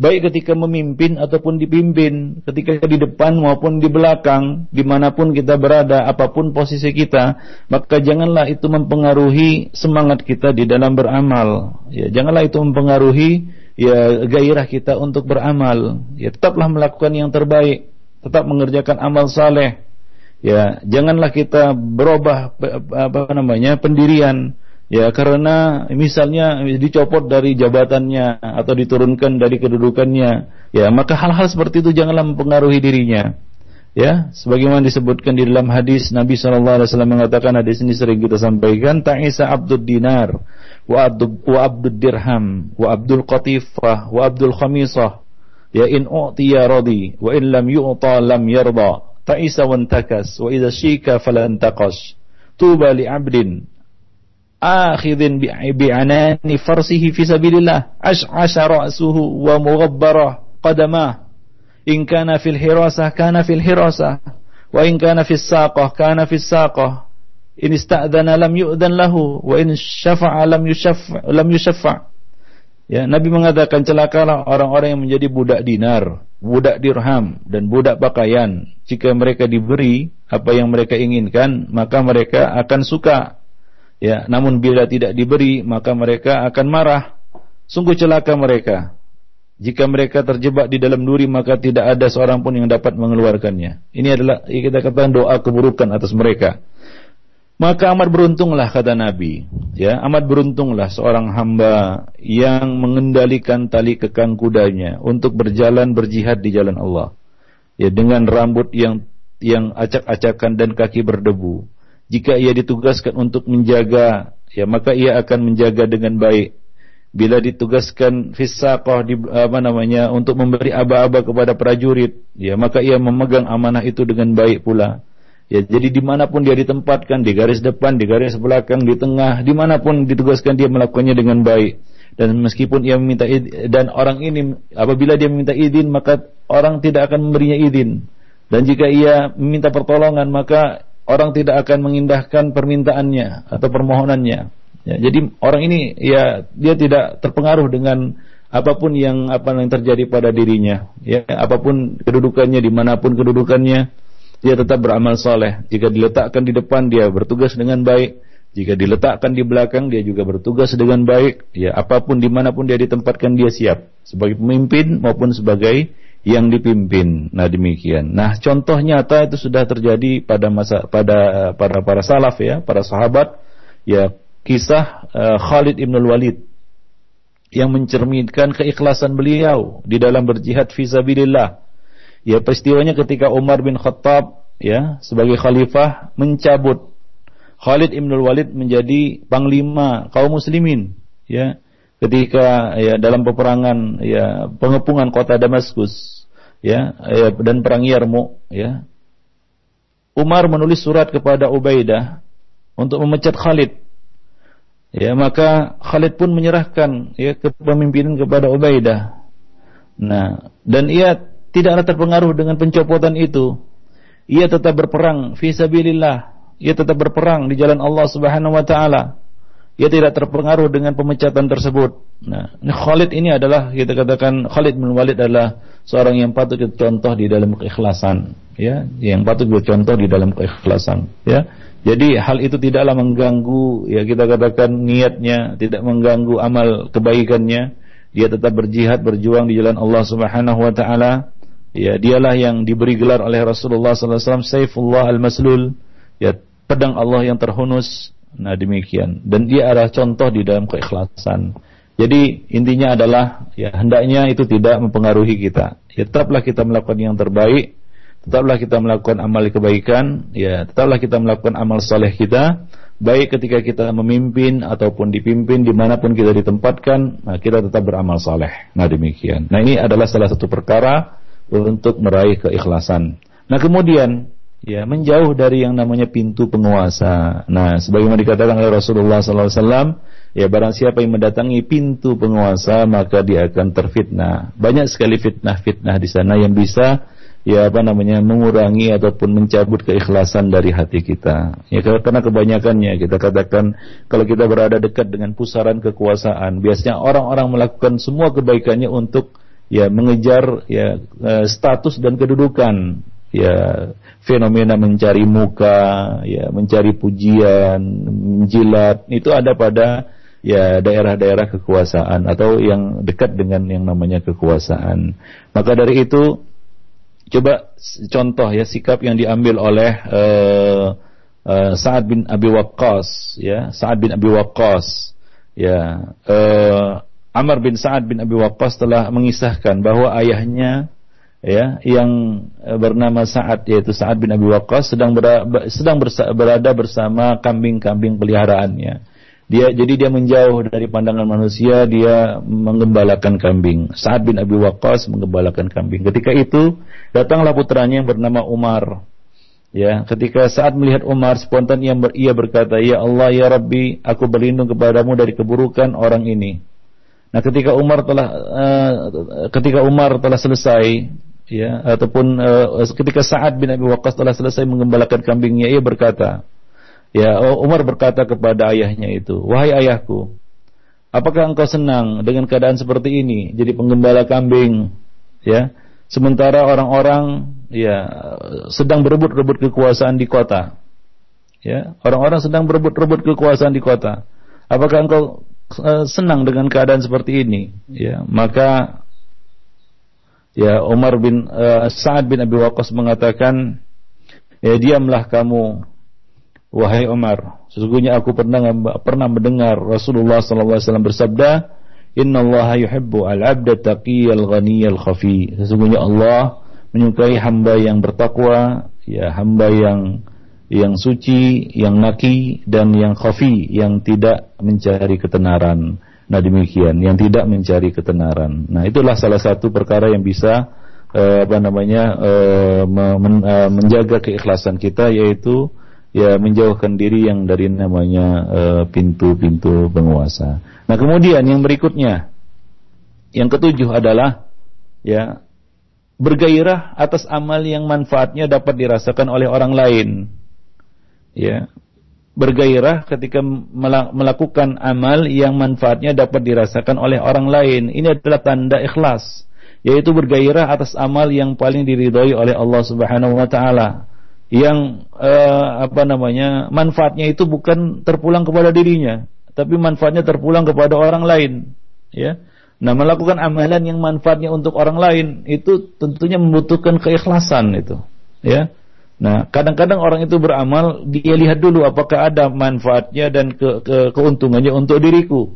baik ketika memimpin ataupun dipimpin, ketika di depan maupun di belakang, di mana pun kita berada, apa pun posisi kita, maka janganlah itu mempengaruhi semangat kita di dalam beramal. Ya, janganlah itu mempengaruhi ya gairah kita untuk beramal. Ya, tetaplah melakukan yang terbaik, tetap mengerjakan amal saleh. Ya, janganlah kita berubah apa namanya pendirian Ya karena misalnya dicopot dari jabatannya atau diturunkan dari kedudukannya, ya maka hal-hal seperti itu janganlah mempengaruhi dirinya. Ya, sebagaimana disebutkan di dalam hadis Nabi wasallam mengatakan hadis ini sering kita sampaikan, ta'isa abdud dinar wa abdul wa abdud dirham wa abdul qatifah wa abdul khamisah. Ya in u'tiya radi wa in lam yu'ta lam yarda. Ta'isa wantakas wa idza shika falan taqash. Tuba li 'abdin akhidhin bi'anani farsihi fi sabilillah ash'asha ra'suhu wa mughabbara qadamah in kana fil hirasah kana fil hirasah wa in ista'dhana lam yu'dhan lahu wa in syafa'a lam yushaffa lam yushaffa ya nabi mengatakan celakalah orang-orang yang menjadi budak dinar budak dirham dan budak pakaian jika mereka diberi apa yang mereka inginkan maka mereka akan suka Ya, namun bila tidak diberi, maka mereka akan marah. Sungguh celaka mereka. Jika mereka terjebak di dalam duri, maka tidak ada seorang pun yang dapat mengeluarkannya. Ini adalah kita katakan doa keburukan atas mereka. Maka amat beruntunglah kata Nabi, ya, amat beruntunglah seorang hamba yang mengendalikan tali kekang kudanya untuk berjalan berjihad di jalan Allah. Ya, dengan rambut yang yang acak-acakan dan kaki berdebu. Jika ia ditugaskan untuk menjaga, ya maka ia akan menjaga dengan baik. Bila ditugaskan fisaqah di apa namanya untuk memberi aba-aba kepada prajurit, ya maka ia memegang amanah itu dengan baik pula Ya, jadi di mana pun dia ditempatkan, di garis depan, di garis belakang, di tengah, di mana pun ditugaskan dia melakukannya dengan baik. Dan meskipun ia meminta izin, dan orang ini apabila dia meminta izin maka orang tidak akan memberinya izin. Dan jika ia meminta pertolongan maka orang tidak akan mengindahkan permintaannya atau permohonannya. Ya, jadi orang ini ya dia tidak terpengaruh dengan apa pun yang apa yang terjadi pada dirinya. Ya, apa pun kedudukannya di mana pun kedudukannya dia tetap beramal soleh. Jika diletakkan di depan, dia bertugas dengan baik. Jika diletakkan di belakang, dia juga bertugas dengan baik. Ya, apa pun di mana pun dia ditempatkan, dia siap sebagai pemimpin maupun sebagai yang dipimpin. Nah demikian. Nah contoh nyata itu sudah terjadi pada masa pada para para salaf ya, para sahabat. Ya kisah uh, Khalid ibn Walid yang mencerminkan keikhlasan beliau di dalam berjihad fisabilillah Ya peristiwanya ketika Umar bin Khattab ya sebagai khalifah mencabut Khalid ibn Walid menjadi panglima kaum muslimin ya ketika ya dalam peperangan ya pengepungan kota Damaskus ya, ya dan perang Yarmuk ya. Umar menulis surat kepada Ubaidah untuk memecat Khalid. Ya maka Khalid pun menyerahkan ya kepemimpinan kepada Ubaidah. Nah dan ia tidaklah terpengaruh dengan pencopotan itu. Ia tetap berperang fi sabilillah. Ia tetap berperang di jalan Allah Subhanahu wa taala. Ia tidak terpengaruh dengan pemecatan tersebut. Nah, Khalid ini adalah kita katakan Khalid bin Walid adalah seorang yang patut kita contoh di dalam keikhlasan, ya, yang patut kita contoh di dalam keikhlasan, ya. Jadi hal itu tidaklah mengganggu ya kita katakan niatnya, tidak mengganggu amal kebaikannya. Dia tetap berjihad, berjuang di jalan Allah Subhanahu wa taala ya dialah yang diberi gelar oleh Rasulullah SAW Saifullah al-Maslul. Ya pedang Allah yang terhunus. Nah demikian. Dan dia adalah contoh di dalam keikhlasan. Jadi intinya adalah ya hendaknya itu tidak mempengaruhi kita. Ya tetaplah kita melakukan yang terbaik. Tetaplah kita melakukan amal kebaikan. Ya tetaplah kita melakukan amal soleh kita. Baik ketika kita memimpin ataupun dipimpin di mana pun kita ditempatkan nah kita tetap beramal soleh nah demikian. Nah ini adalah salah satu perkara untuk meraih keikhlasan. Nah kemudian ya menjauh dari yang namanya pintu penguasa. Nah sebagaimana dikatakan oleh Rasulullah SAW, ya barang siapa yang mendatangi pintu penguasa maka dia akan terfitnah. Banyak sekali fitnah-fitnah di sana yang bisa ya apa namanya mengurangi ataupun mencabut keikhlasan dari hati kita. Ya karena kebanyakannya kita katakan kalau kita berada dekat dengan pusaran kekuasaan, biasanya orang-orang melakukan semua kebaikannya untuk ya mengejar ya eh, status dan kedudukan. Ya fenomena mencari muka ya mencari pujian menjilat. Itu ada pada ya daerah-daerah kekuasaan atau yang dekat dengan yang namanya kekuasaan. Maka dari itu coba contoh ya sikap yang diambil oleh uh, uh, Sa'ad bin Abi Waqqas ya Sa'ad bin Abi Waqqas. Ya uh, Amr bin Sa'ad bin Abi Waqqas telah mengisahkan bahwa ayahnya ya yang eh, bernama Sa'ad yaitu Sa'ad bin Abi Waqqas sedang berada, sedang berada bersama kambing-kambing peliharaannya. Dia jadi dia menjauh dari pandangan manusia, dia menggembalakan kambing. Sa'ad bin Abi Waqqas menggembalakan kambing. Ketika itu datanglah putranya yang bernama Umar. Ya, ketika saat melihat Umar spontan ia, ia berkata, "Ya Allah, ya Rabbi, aku berlindung kepadamu dari keburukan orang ini." Nah, ketika Umar telah uh, ketika Umar telah selesai ya ataupun uh, ketika Sa'ad bin Abi Waqqas telah selesai menggembalakan kambingnya ia berkata ya Umar berkata kepada ayahnya itu wahai ayahku apakah engkau senang dengan keadaan seperti ini jadi penggembala kambing ya sementara orang-orang ya sedang berebut-rebut kekuasaan di kota Ya, orang-orang sedang berebut-rebut kekuasaan di kota. Apakah engkau senang dengan keadaan seperti ini? Ya, maka ya Umar bin uh, Sa'ad bin Abi Waqqas mengatakan, ya diamlah kamu wahai Umar. Sesungguhnya aku pernah pernah mendengar Rasulullah wasallam bersabda, Inna yuhibbu al-abda taqiyal ghaniyal khafi. Sesungguhnya Allah menyukai hamba yang bertakwa, ya hamba yang yang suci, yang naki dan yang khafi, yang tidak mencari ketenaran. Nah demikian, yang tidak mencari ketenaran. Nah itulah salah satu perkara yang bisa eh, apa namanya eh, men, eh, menjaga keikhlasan kita yaitu ya menjauhkan diri yang dari namanya eh, pintu-pintu penguasa. Nah, kemudian yang berikutnya yang ketujuh adalah ya bergairah atas amal yang manfaatnya dapat dirasakan oleh orang lain. Ya. Bergairah ketika melakukan amal yang manfaatnya dapat dirasakan oleh orang lain. Ini adalah tanda ikhlas, yaitu bergairah atas amal yang paling diridhoi oleh Allah Subhanahu wa taala. Yang uh, apa namanya manfaatnya itu bukan terpulang kepada dirinya tapi manfaatnya terpulang kepada orang lain. Ya. Nah melakukan amalan yang manfaatnya untuk orang lain itu tentunya membutuhkan keikhlasan itu. Ya nah kadang-kadang orang itu beramal dia lihat dulu apakah ada manfaatnya dan ke, ke keuntungannya untuk diriku.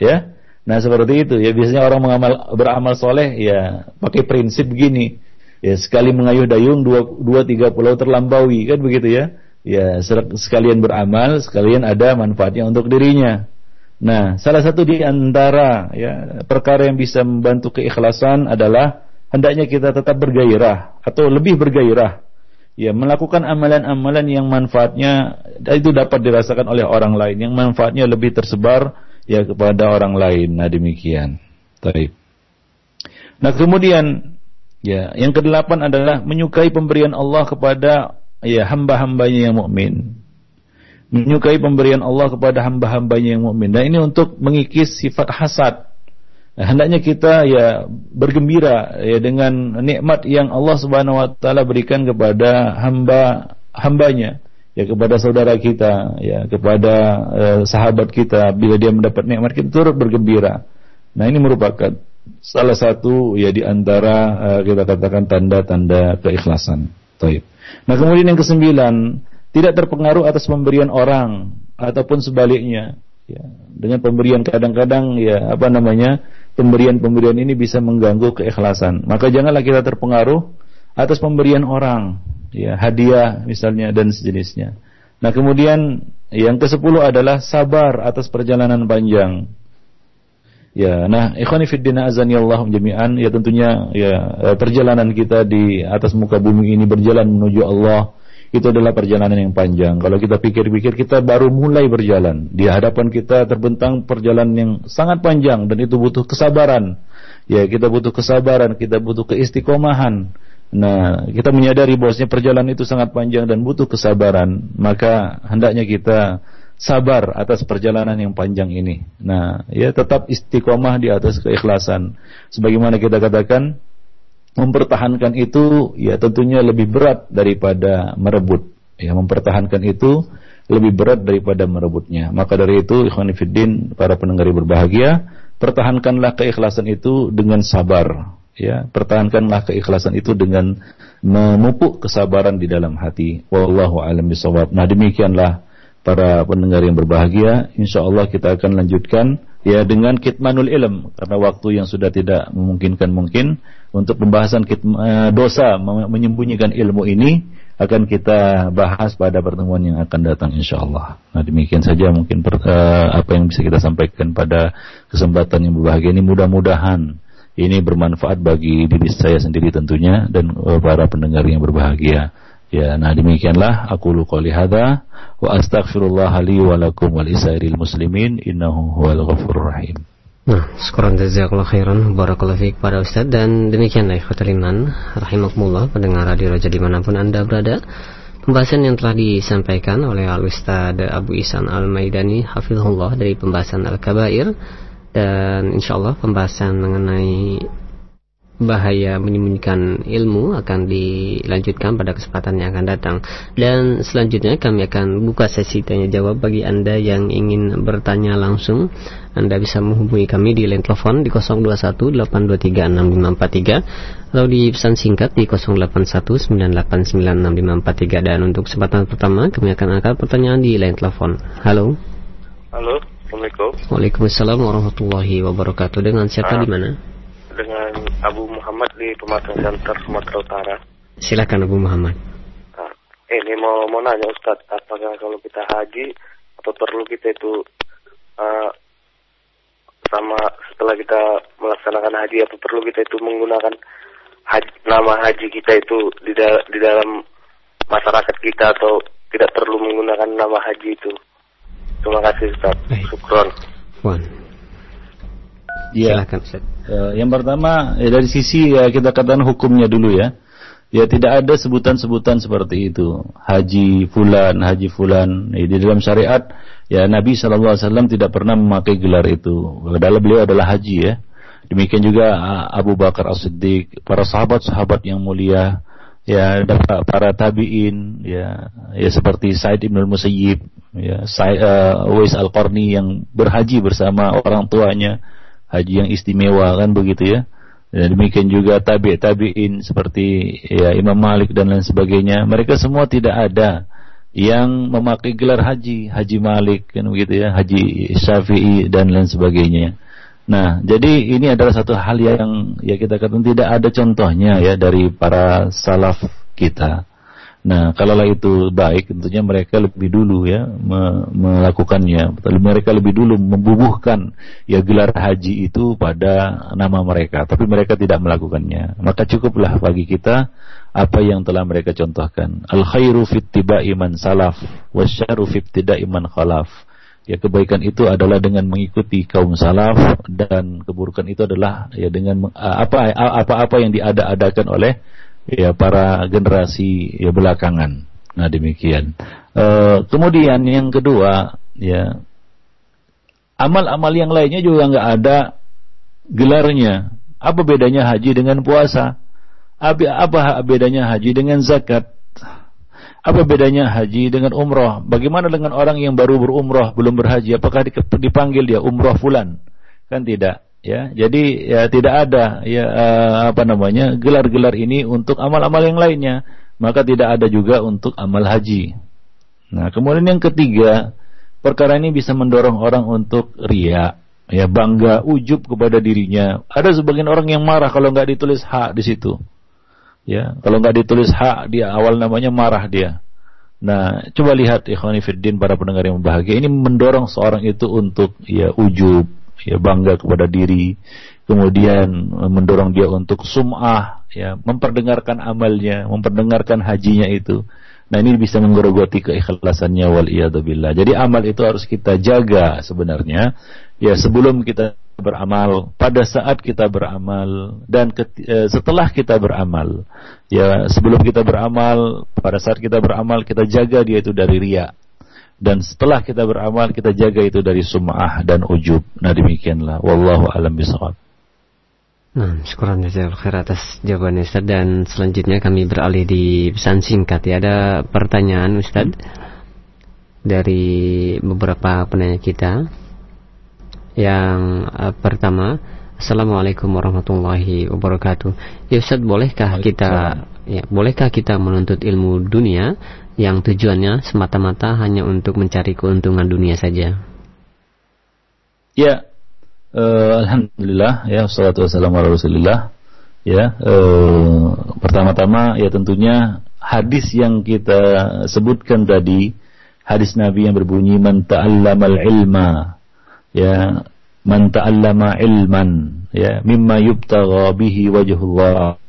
Ya? Nah seperti itu. Ya biasanya orang mengamal beramal soleh ya pakai prinsip begini ya sekali mengayuh dayung dua, dua tiga pulau terlampaui kan begitu ya? Ya sekalian beramal sekalian ada manfaatnya untuk dirinya. Nah salah satu di antara ya perkara yang bisa membantu keikhlasan adalah hendaknya kita tetap bergairah atau lebih bergairah ya melakukan amalan-amalan yang manfaatnya itu dapat dirasakan oleh orang lain yang manfaatnya lebih tersebar ya kepada orang lain nah demikian Taib. Nah kemudian Ya, yang kedelapan adalah menyukai pemberian Allah kepada ya hamba-hambanya yang mukmin. Menyukai pemberian Allah kepada hamba-hambanya yang mukmin. Dan ini untuk mengikis sifat hasad. Nah, hendaknya kita ya bergembira ya dengan nikmat yang Allah Subhanahu wa taala berikan kepada hamba hambanya ya kepada saudara kita ya kepada uh, sahabat kita bila dia mendapat nikmat kita turut bergembira. Nah, ini merupakan salah satu ya di antara uh, kita katakan tanda-tanda keikhlasan. Taib. Nah, kemudian yang kesembilan, tidak terpengaruh atas pemberian orang ataupun sebaliknya. Ya, dengan pemberian kadang-kadang ya apa namanya pemberian-pemberian ini bisa mengganggu keikhlasan. Maka janganlah kita terpengaruh atas pemberian orang, ya hadiah misalnya dan sejenisnya. Nah kemudian yang ke sepuluh adalah sabar atas perjalanan panjang. Ya, nah ikhwani fiddina azani Allah jami'an ya tentunya ya eh, perjalanan kita di atas muka bumi ini berjalan menuju Allah itu adalah perjalanan yang panjang. Kalau kita pikir-pikir kita baru mulai berjalan. Di hadapan kita terbentang perjalanan yang sangat panjang dan itu butuh kesabaran. Ya, kita butuh kesabaran, kita butuh keistiqomahan. Nah, kita menyadari bahwasanya perjalanan itu sangat panjang dan butuh kesabaran. Maka hendaknya kita sabar atas perjalanan yang panjang ini. Nah, ya tetap istiqomah di atas keikhlasan. Sebagaimana kita katakan, mempertahankan itu ya tentunya lebih berat daripada merebut. Ya, mempertahankan itu lebih berat daripada merebutnya. Maka dari itu, ikhwan fiddin, para pendengar berbahagia, pertahankanlah keikhlasan itu dengan sabar. Ya, pertahankanlah keikhlasan itu dengan memupuk kesabaran di dalam hati. Wallahu a'lam bishawab. Nah, demikianlah para pendengar yang berbahagia, insya Allah kita akan lanjutkan ya dengan kitmanul ilm karena waktu yang sudah tidak memungkinkan mungkin untuk pembahasan kitma, eh, dosa menyembunyikan ilmu ini akan kita bahas pada pertemuan yang akan datang insya Allah. Nah demikian saja mungkin per, uh, apa yang bisa kita sampaikan pada kesempatan yang berbahagia ini mudah-mudahan ini bermanfaat bagi diri saya sendiri tentunya dan uh, para pendengar yang berbahagia. Ya, nah demikianlah aku lu qouli hadza wa astaghfirullah li wa lakum wal isairil muslimin. Innahu huwal ghafurur rahim. Nah, sekurang jazakallah khairan. Barakallahu fiik pada Ustaz. Dan demikianlah ikhwatal iman. Rahimakumullah Pendengar Radio Raja di mana pun Anda berada. Pembahasan yang telah disampaikan oleh Al-Ustaz Abu Isan Al-Maidani Hafizullah dari pembahasan Al-Kabair. Dan insya Allah pembahasan mengenai bahaya menyembunyikan ilmu akan dilanjutkan pada kesempatan yang akan datang. Dan selanjutnya kami akan buka sesi tanya jawab bagi Anda yang ingin bertanya langsung. Anda bisa menghubungi kami di line telepon di 0218236543 atau di pesan singkat di 0819896543 dan untuk kesempatan pertama kami akan angkat pertanyaan di line telepon. Halo. Halo, Assalamualaikum. Waalaikumsalam warahmatullahi wabarakatuh. Dengan siapa Ah. di mana? Dengan Abu Muhammad di Pematang Center, Sumatera Utara. Silakan Abu Muhammad. Nah, ini mau mau nanya Ustadz, apakah kalau kita haji atau perlu kita itu uh, sama setelah kita melaksanakan haji apa perlu kita itu menggunakan haji, nama haji kita itu di, da- di dalam masyarakat kita atau tidak perlu menggunakan nama haji itu. Terima kasih Ustaz. Baik. Syukron. Wan. Ya. Silakan Ustaz. Eh, yang pertama ya dari sisi ya kita katakan hukumnya dulu ya. Ya tidak ada sebutan-sebutan seperti itu. Haji fulan, haji fulan. Ya, di dalam syariat ya Nabi SAW tidak pernah memakai gelar itu. Padahal beliau adalah haji ya. Demikian juga Abu Bakar As-Siddiq, para sahabat-sahabat yang mulia, ya para tabiin, ya, ya seperti Said Ibn Musayyib, ya, Said, uh, Uwais Al-Qarni yang berhaji bersama orang tuanya, haji yang istimewa kan begitu ya. Dan demikian juga tabi' tabi'in seperti ya Imam Malik dan lain sebagainya. Mereka semua tidak ada yang memakai gelar haji, Haji Malik kan begitu ya, Haji Syafi'i dan lain sebagainya. Nah, jadi ini adalah satu hal yang ya kita katakan tidak ada contohnya ya dari para salaf kita. Nah, kalaulah itu baik, tentunya mereka lebih dulu ya me- melakukannya. Mereka lebih dulu membubuhkan ya gelar haji itu pada nama mereka, tapi mereka tidak melakukannya. Maka cukuplah bagi kita apa yang telah mereka contohkan. Al khairu fit tibai man salaf, wasyarru fit tidai man khalaf. Ya kebaikan itu adalah dengan mengikuti kaum salaf dan keburukan itu adalah ya dengan apa apa-apa yang diada-adakan oleh ya para generasi ya belakangan. Nah demikian. Eh, kemudian yang kedua ya amal-amal yang lainnya juga nggak ada gelarnya. Apa bedanya haji dengan puasa? Apa, apa bedanya haji dengan zakat? Apa bedanya haji dengan umroh? Bagaimana dengan orang yang baru berumroh belum berhaji? Apakah di- dipanggil dia umroh fulan? Kan tidak. Ya, jadi ya tidak ada ya eh, apa namanya gelar-gelar ini untuk amal-amal yang lainnya. Maka tidak ada juga untuk amal haji. Nah, kemudian yang ketiga, perkara ini bisa mendorong orang untuk ria, ya bangga, ujub kepada dirinya. Ada sebagian orang yang marah kalau nggak ditulis hak di situ. Ya, kalau nggak ditulis hak di awal namanya marah dia. Nah, coba lihat ikhwani fiddin para pendengar yang berbahagia ini mendorong seorang itu untuk ya ujub, ya bangga kepada diri, kemudian eh, mendorong dia untuk sum'ah, ya memperdengarkan amalnya, memperdengarkan hajinya itu. Nah ini bisa menggerogoti keikhlasannya wal billah. Jadi amal itu harus kita jaga sebenarnya. Ya sebelum kita beramal, pada saat kita beramal dan eh, setelah kita beramal. Ya sebelum kita beramal, pada saat kita beramal kita jaga dia itu dari riya. Dan setelah kita beramal kita jaga itu dari sum'ah dan ujub. Nah demikianlah. Wallahu alam bisawab. Nah, syukuran jazakallahu khair atas jawabannya Ustaz dan selanjutnya kami beralih di pesan singkat ya. Ada pertanyaan Ustaz dari beberapa penanya kita. Yang eh, pertama, Assalamualaikum warahmatullahi wabarakatuh. Ya Ustaz, bolehkah kita ya, bolehkah kita menuntut ilmu dunia yang tujuannya semata-mata hanya untuk mencari keuntungan dunia saja? Ya, eh, alhamdulillah ya wassalatu wassalamu ala Rasulillah. Ya, eh, pertama-tama ya tentunya hadis yang kita sebutkan tadi, hadis Nabi yang berbunyi man ta'allamal ilma ya man ta'allama ilman ya mimma yubtagha bihi wajhullah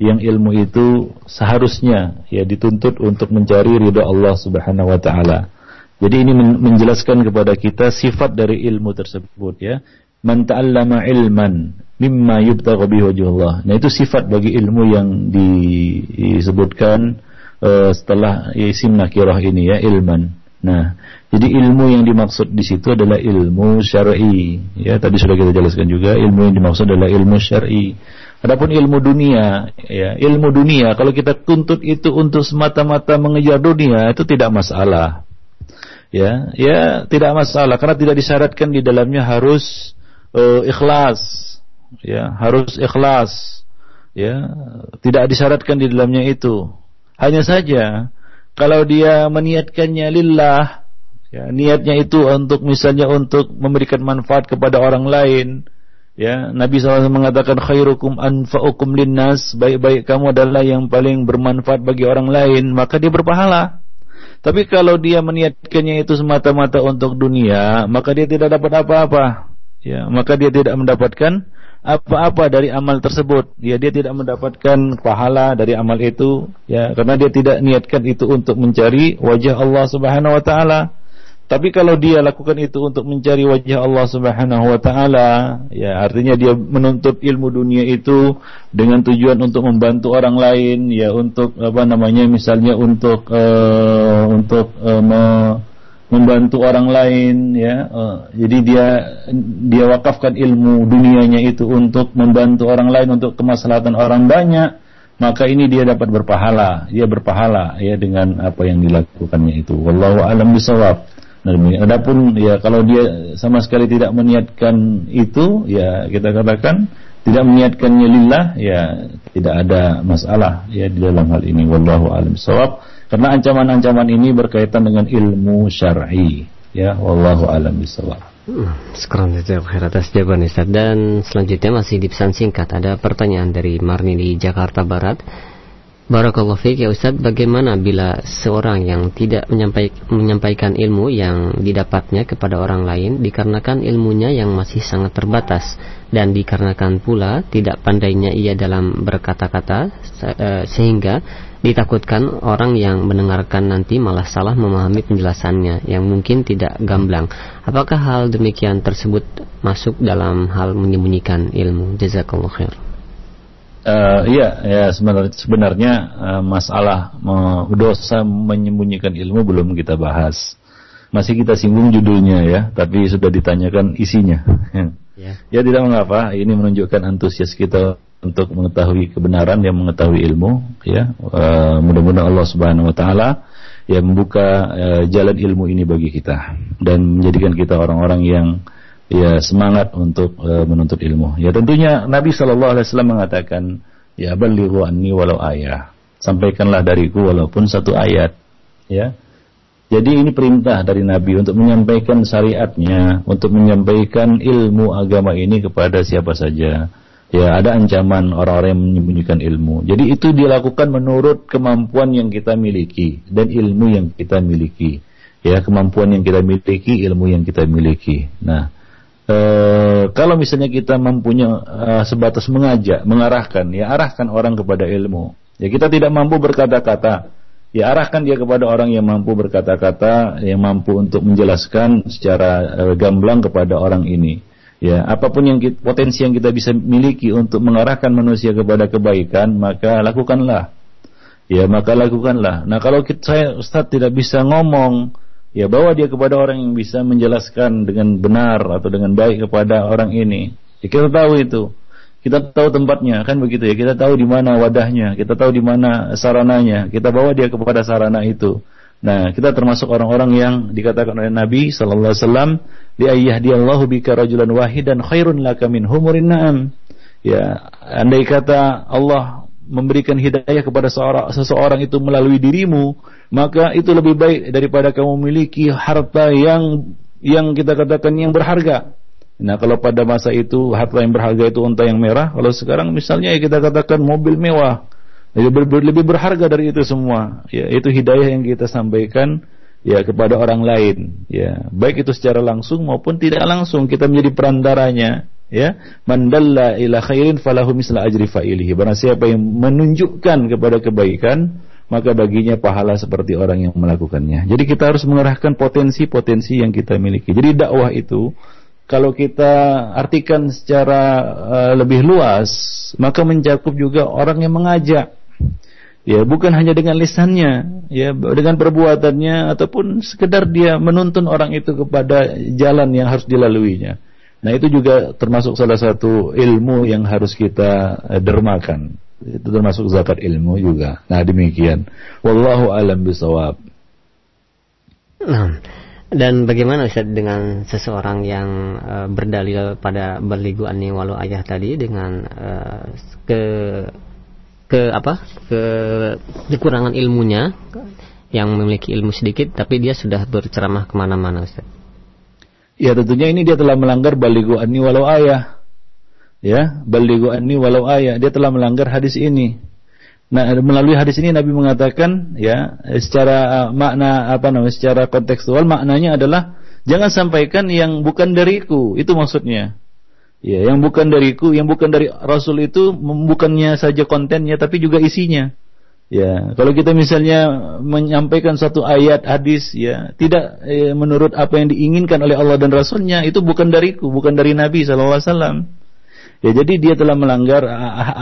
yang ilmu itu seharusnya ya dituntut untuk mencari ridha Allah Subhanahu wa taala. Jadi ini men- menjelaskan kepada kita sifat dari ilmu tersebut ya. Man ta'allama ilman mimma yubtagha bihi wajhullah. Nah itu sifat bagi ilmu yang disebutkan eh, setelah isim nakirah ini ya ilman. Nah, jadi ilmu yang dimaksud di situ adalah ilmu syar'i. Ya, tadi sudah kita jelaskan juga ilmu yang dimaksud adalah ilmu syar'i. Adapun ilmu dunia, ya, ilmu dunia kalau kita tuntut itu untuk semata-mata mengejar dunia itu tidak masalah. Ya, ya tidak masalah karena tidak disyaratkan di dalamnya harus uh, ikhlas. Ya, harus ikhlas. Ya, tidak disyaratkan di dalamnya itu. Hanya saja kalau dia meniatkannya lillah, ya, niatnya itu untuk misalnya untuk memberikan manfaat kepada orang lain, Ya, Nabi SAW mengatakan khairukum anfa'ukum linnas, baik-baik kamu adalah yang paling bermanfaat bagi orang lain, maka dia berpahala. Tapi kalau dia meniatkannya itu semata-mata untuk dunia, maka dia tidak dapat apa-apa. Ya, maka dia tidak mendapatkan apa-apa dari amal tersebut. Ya, dia tidak mendapatkan pahala dari amal itu, ya, karena dia tidak niatkan itu untuk mencari wajah Allah Subhanahu wa taala. Tapi kalau dia lakukan itu untuk mencari wajah Allah Subhanahu wa taala, ya artinya dia menuntut ilmu dunia itu dengan tujuan untuk membantu orang lain, ya untuk apa namanya misalnya untuk uh, untuk uh, me membantu orang lain ya. Uh, jadi dia dia wakafkan ilmu dunianya itu untuk membantu orang lain untuk kemaslahatan orang banyak, maka ini dia dapat berpahala, dia berpahala ya dengan apa yang dilakukannya itu. Wallahu alam bisawab. Nah, adapun ya kalau dia sama sekali tidak meniatkan itu, ya kita katakan tidak meniatkannya lillah, ya tidak ada masalah ya di dalam hal ini. Wallahu alam sawab. Karena ancaman-ancaman ini berkaitan dengan ilmu syar'i, ya wallahu alam bisawab. Hmm, sekarang itu atas jawaban Ustaz dan selanjutnya masih di pesan singkat ada pertanyaan dari Marni di Jakarta Barat. Barakallahu fiik ya Ustaz, bagaimana bila seorang yang tidak menyampaikan ilmu yang didapatnya kepada orang lain dikarenakan ilmunya yang masih sangat terbatas dan dikarenakan pula tidak pandainya ia dalam berkata-kata e, sehingga ditakutkan orang yang mendengarkan nanti malah salah memahami penjelasannya yang mungkin tidak gamblang. Apakah hal demikian tersebut masuk dalam hal menyembunyikan ilmu? Jazakallahu khair. Uh, iya, ya sebenarnya, sebenarnya uh, masalah uh, dosa menyembunyikan ilmu belum kita bahas. Masih kita singgung judulnya ya, tapi sudah ditanyakan isinya. ya. ya tidak mengapa, ini menunjukkan antusias kita untuk mengetahui kebenaran yang mengetahui ilmu. Ya, uh, mudah-mudahan Allah Subhanahu Wa Taala ya membuka uh, jalan ilmu ini bagi kita dan menjadikan kita orang-orang yang ya semangat untuk uh, menuntut ilmu. Ya tentunya Nabi Shallallahu Alaihi Wasallam mengatakan ya balighu anni walau ayah. Sampaikanlah dariku walaupun satu ayat. Ya. Jadi ini perintah dari Nabi untuk menyampaikan syariatnya, untuk menyampaikan ilmu agama ini kepada siapa saja. Ya, ada ancaman orang-orang yang menyembunyikan ilmu. Jadi itu dilakukan menurut kemampuan yang kita miliki dan ilmu yang kita miliki. Ya, kemampuan yang kita miliki, ilmu yang kita miliki. Nah, e, kalau misalnya kita mempunyai e, sebatas mengajak, mengarahkan, ya arahkan orang kepada ilmu. Ya kita tidak mampu berkata-kata, ya arahkan dia kepada orang yang mampu berkata-kata, yang mampu untuk menjelaskan secara e, gamblang kepada orang ini. Ya, apa pun yang kita, potensi yang kita bisa miliki untuk mengarahkan manusia kepada kebaikan, maka lakukanlah. Ya, maka lakukanlah. Nah, kalau kita, saya Ustaz tidak bisa ngomong, ya bawa dia kepada orang yang bisa menjelaskan dengan benar atau dengan baik kepada orang ini. Ya, kita tahu itu. Kita tahu tempatnya, kan begitu ya. Kita tahu di mana wadahnya, kita tahu di mana sarananya. Kita bawa dia kepada sarana itu. Nah, kita termasuk orang-orang yang dikatakan oleh Nabi sallallahu alaihi wasallam, "Li ayyahdiallahu bika rajulan wahidan khairun laka min humurin na'am." Ya, andai kata Allah memberikan hidayah kepada seorang, seseorang itu melalui dirimu, maka itu lebih baik daripada kamu memiliki harta yang yang kita katakan yang berharga. Nah, kalau pada masa itu harta yang berharga itu unta yang merah, kalau sekarang misalnya ya kita katakan mobil mewah, lebih, lebih berharga dari itu semua. Ya, itu hidayah yang kita sampaikan ya kepada orang lain. Ya, baik itu secara langsung maupun tidak langsung kita menjadi perantaranya. Ya, mandalla ila khairin falahu misla ajri fa'ilihi. Barang siapa yang menunjukkan kepada kebaikan, maka baginya pahala seperti orang yang melakukannya. Jadi kita harus mengerahkan potensi-potensi yang kita miliki. Jadi dakwah itu kalau kita artikan secara uh, lebih luas, maka mencakup juga orang yang mengajak. Ya, bukan hanya dengan lisannya, ya, dengan perbuatannya ataupun sekedar dia menuntun orang itu kepada jalan yang harus dilaluinya. Nah itu juga termasuk salah satu ilmu yang harus kita eh, dermakan. Itu termasuk zakat ilmu juga. Nah demikian. Wallahu alam bisawab. Nah, dan bagaimana Ustaz dengan seseorang yang uh, berdalil pada berligu ani walau ayah tadi dengan uh, ke ke apa ke kekurangan ilmunya yang memiliki ilmu sedikit tapi dia sudah berceramah ke mana-mana Ustaz. Ya tentunya ini dia telah melanggar baligu anni walau ayah. Ya, baligu anni walau ayah. Dia telah melanggar hadis ini. Nah, melalui hadis ini Nabi mengatakan ya, secara uh, makna apa namanya, secara kontekstual maknanya adalah jangan sampaikan yang bukan dariku. Itu maksudnya. Ya, yang bukan dariku, yang bukan dari Rasul itu bukannya saja kontennya tapi juga isinya. Ya, kalau kita misalnya menyampaikan satu ayat hadis ya tidak eh, menurut apa yang diinginkan oleh Allah dan Rasulnya itu bukan dariku, bukan dari Nabi Wasallam. Ya, jadi dia telah melanggar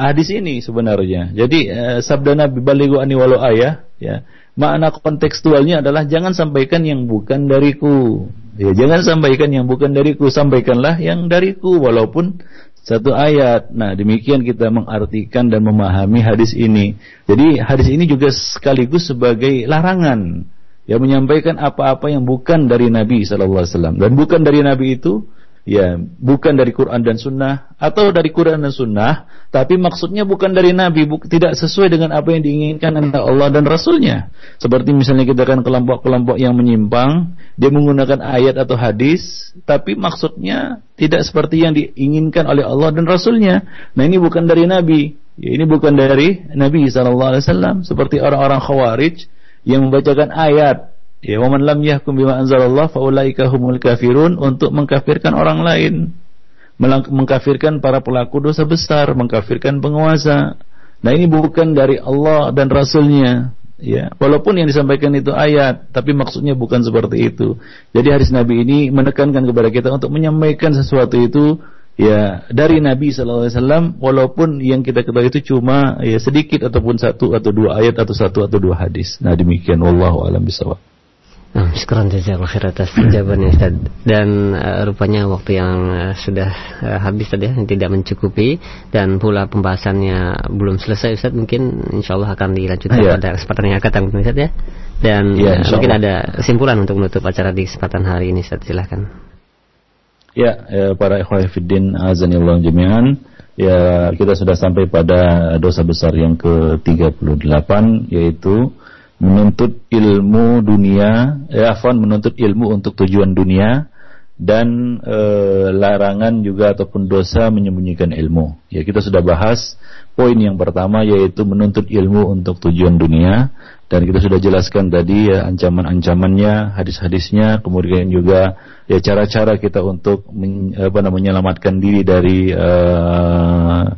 hadis ini sebenarnya. Jadi eh, sabda Nabi baligu ani walau ayah, ya makna kontekstualnya adalah jangan sampaikan yang bukan dariku. Ya, jangan sampaikan yang bukan dariku, sampaikanlah yang dariku walaupun satu ayat. Nah, demikian kita mengartikan dan memahami hadis ini. Jadi hadis ini juga sekaligus sebagai larangan yang menyampaikan apa-apa yang bukan dari Nabi sallallahu alaihi wasallam dan bukan dari Nabi itu ya bukan dari Quran dan Sunnah atau dari Quran dan Sunnah tapi maksudnya bukan dari Nabi bu tidak sesuai dengan apa yang diinginkan oleh Allah dan Rasulnya. Seperti misalnya kita kan kelompok-kelompok yang menyimpang dia menggunakan ayat atau hadis tapi maksudnya tidak seperti yang diinginkan oleh Allah dan Rasulnya. Nah ini bukan dari Nabi. Ya, ini bukan dari Nabi saw seperti orang-orang Khawarij yang membacakan ayat Ya, waman lam yahkum bima anzalallah faulaika humul kafirun untuk mengkafirkan orang lain. Mengkafirkan para pelaku dosa besar, mengkafirkan penguasa. Nah, ini bukan dari Allah dan Rasulnya. Ya, walaupun yang disampaikan itu ayat, tapi maksudnya bukan seperti itu. Jadi hadis Nabi ini menekankan kepada kita untuk menyampaikan sesuatu itu ya dari Nabi Wasallam walaupun yang kita ketahui itu cuma ya sedikit ataupun satu atau dua ayat atau satu atau dua hadis. Nah demikian wallahu alam bisawab. Nah, sekarang jazakallah khair atas jawabannya Ustaz. Dan uh, rupanya waktu yang uh, sudah uh, habis tadi ya, tidak mencukupi dan pula pembahasannya belum selesai Ustaz. Mungkin insya Allah akan dilanjutkan yeah. pada kesempatan yang akan datang Ustaz ya. Dan yeah, uh, mungkin ada kesimpulan untuk menutup acara di kesempatan hari ini Ustaz. Silahkan. Ya, ya para ikhwan fiddin azanillahu jami'an. Ya, kita sudah sampai pada dosa besar yang ke-38 yaitu menuntut ilmu dunia, ya afwan menuntut ilmu untuk tujuan dunia dan e, larangan juga ataupun dosa menyembunyikan ilmu. Ya kita sudah bahas poin yang pertama yaitu menuntut ilmu untuk tujuan dunia dan kita sudah jelaskan tadi ya ancaman-ancamannya, hadis-hadisnya, kemudian juga ya cara-cara kita untuk men, apa menyelamatkan diri dari uh,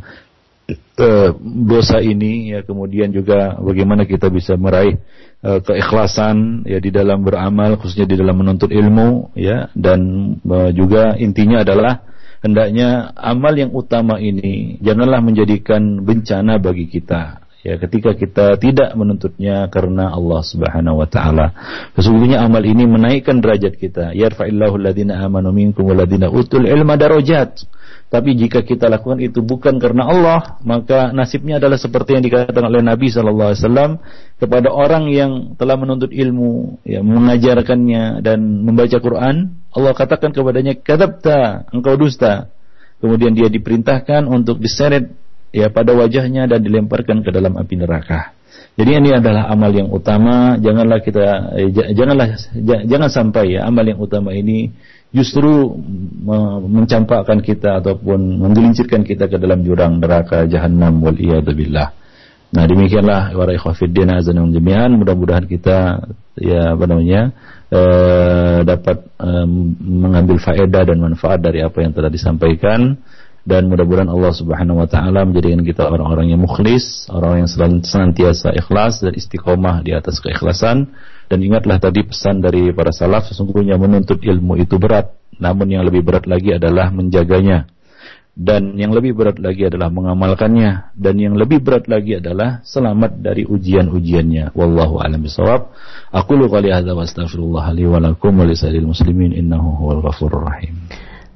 uh, dosa ini ya kemudian juga bagaimana kita bisa meraih uh, keikhlasan ya di dalam beramal khususnya di dalam menuntut ilmu ya dan uh, juga intinya adalah hendaknya amal yang utama ini janganlah menjadikan bencana bagi kita ya ketika kita tidak menuntutnya karena Allah Subhanahu wa taala. Sesungguhnya amal ini menaikkan derajat kita. Yarfa'illahu alladziina amanu minkum utul ilma darajat. Tapi jika kita lakukan itu bukan karena Allah, maka nasibnya adalah seperti yang dikatakan oleh Nabi sallallahu alaihi wasallam kepada orang yang telah menuntut ilmu, ya, mengajarkannya dan membaca Quran, Allah katakan kepadanya, "Kadzabta, engkau dusta." Kemudian dia diperintahkan untuk diseret ya pada wajahnya dan dilemparkan ke dalam api neraka. Jadi ini adalah amal yang utama, janganlah kita eh, janganlah jangan sampai ya amal yang utama ini justru mencampakkan kita ataupun menggelincirkan kita ke dalam jurang neraka jahanam wal billah. Nah demikianlah para azanum jami'an. Mudah-mudahan kita ya apa namanya eh, dapat eh, mengambil faedah dan manfaat dari apa yang telah disampaikan. Dan mudah-mudahan Allah Subhanahu wa taala menjadikan kita orang-orang yang mukhlis, orang yang senantiasa ikhlas dan istiqomah di atas keikhlasan dan ingatlah tadi pesan dari para salaf sesungguhnya menuntut ilmu itu berat, namun yang lebih berat lagi adalah menjaganya. Dan yang lebih berat lagi adalah mengamalkannya dan yang lebih berat lagi adalah selamat dari ujian-ujiannya. Wallahu a'lam bishawab. Aku lu qali hadza wa astaghfirullah li wa lakum muslimin innahu huwal ghafurur rahim.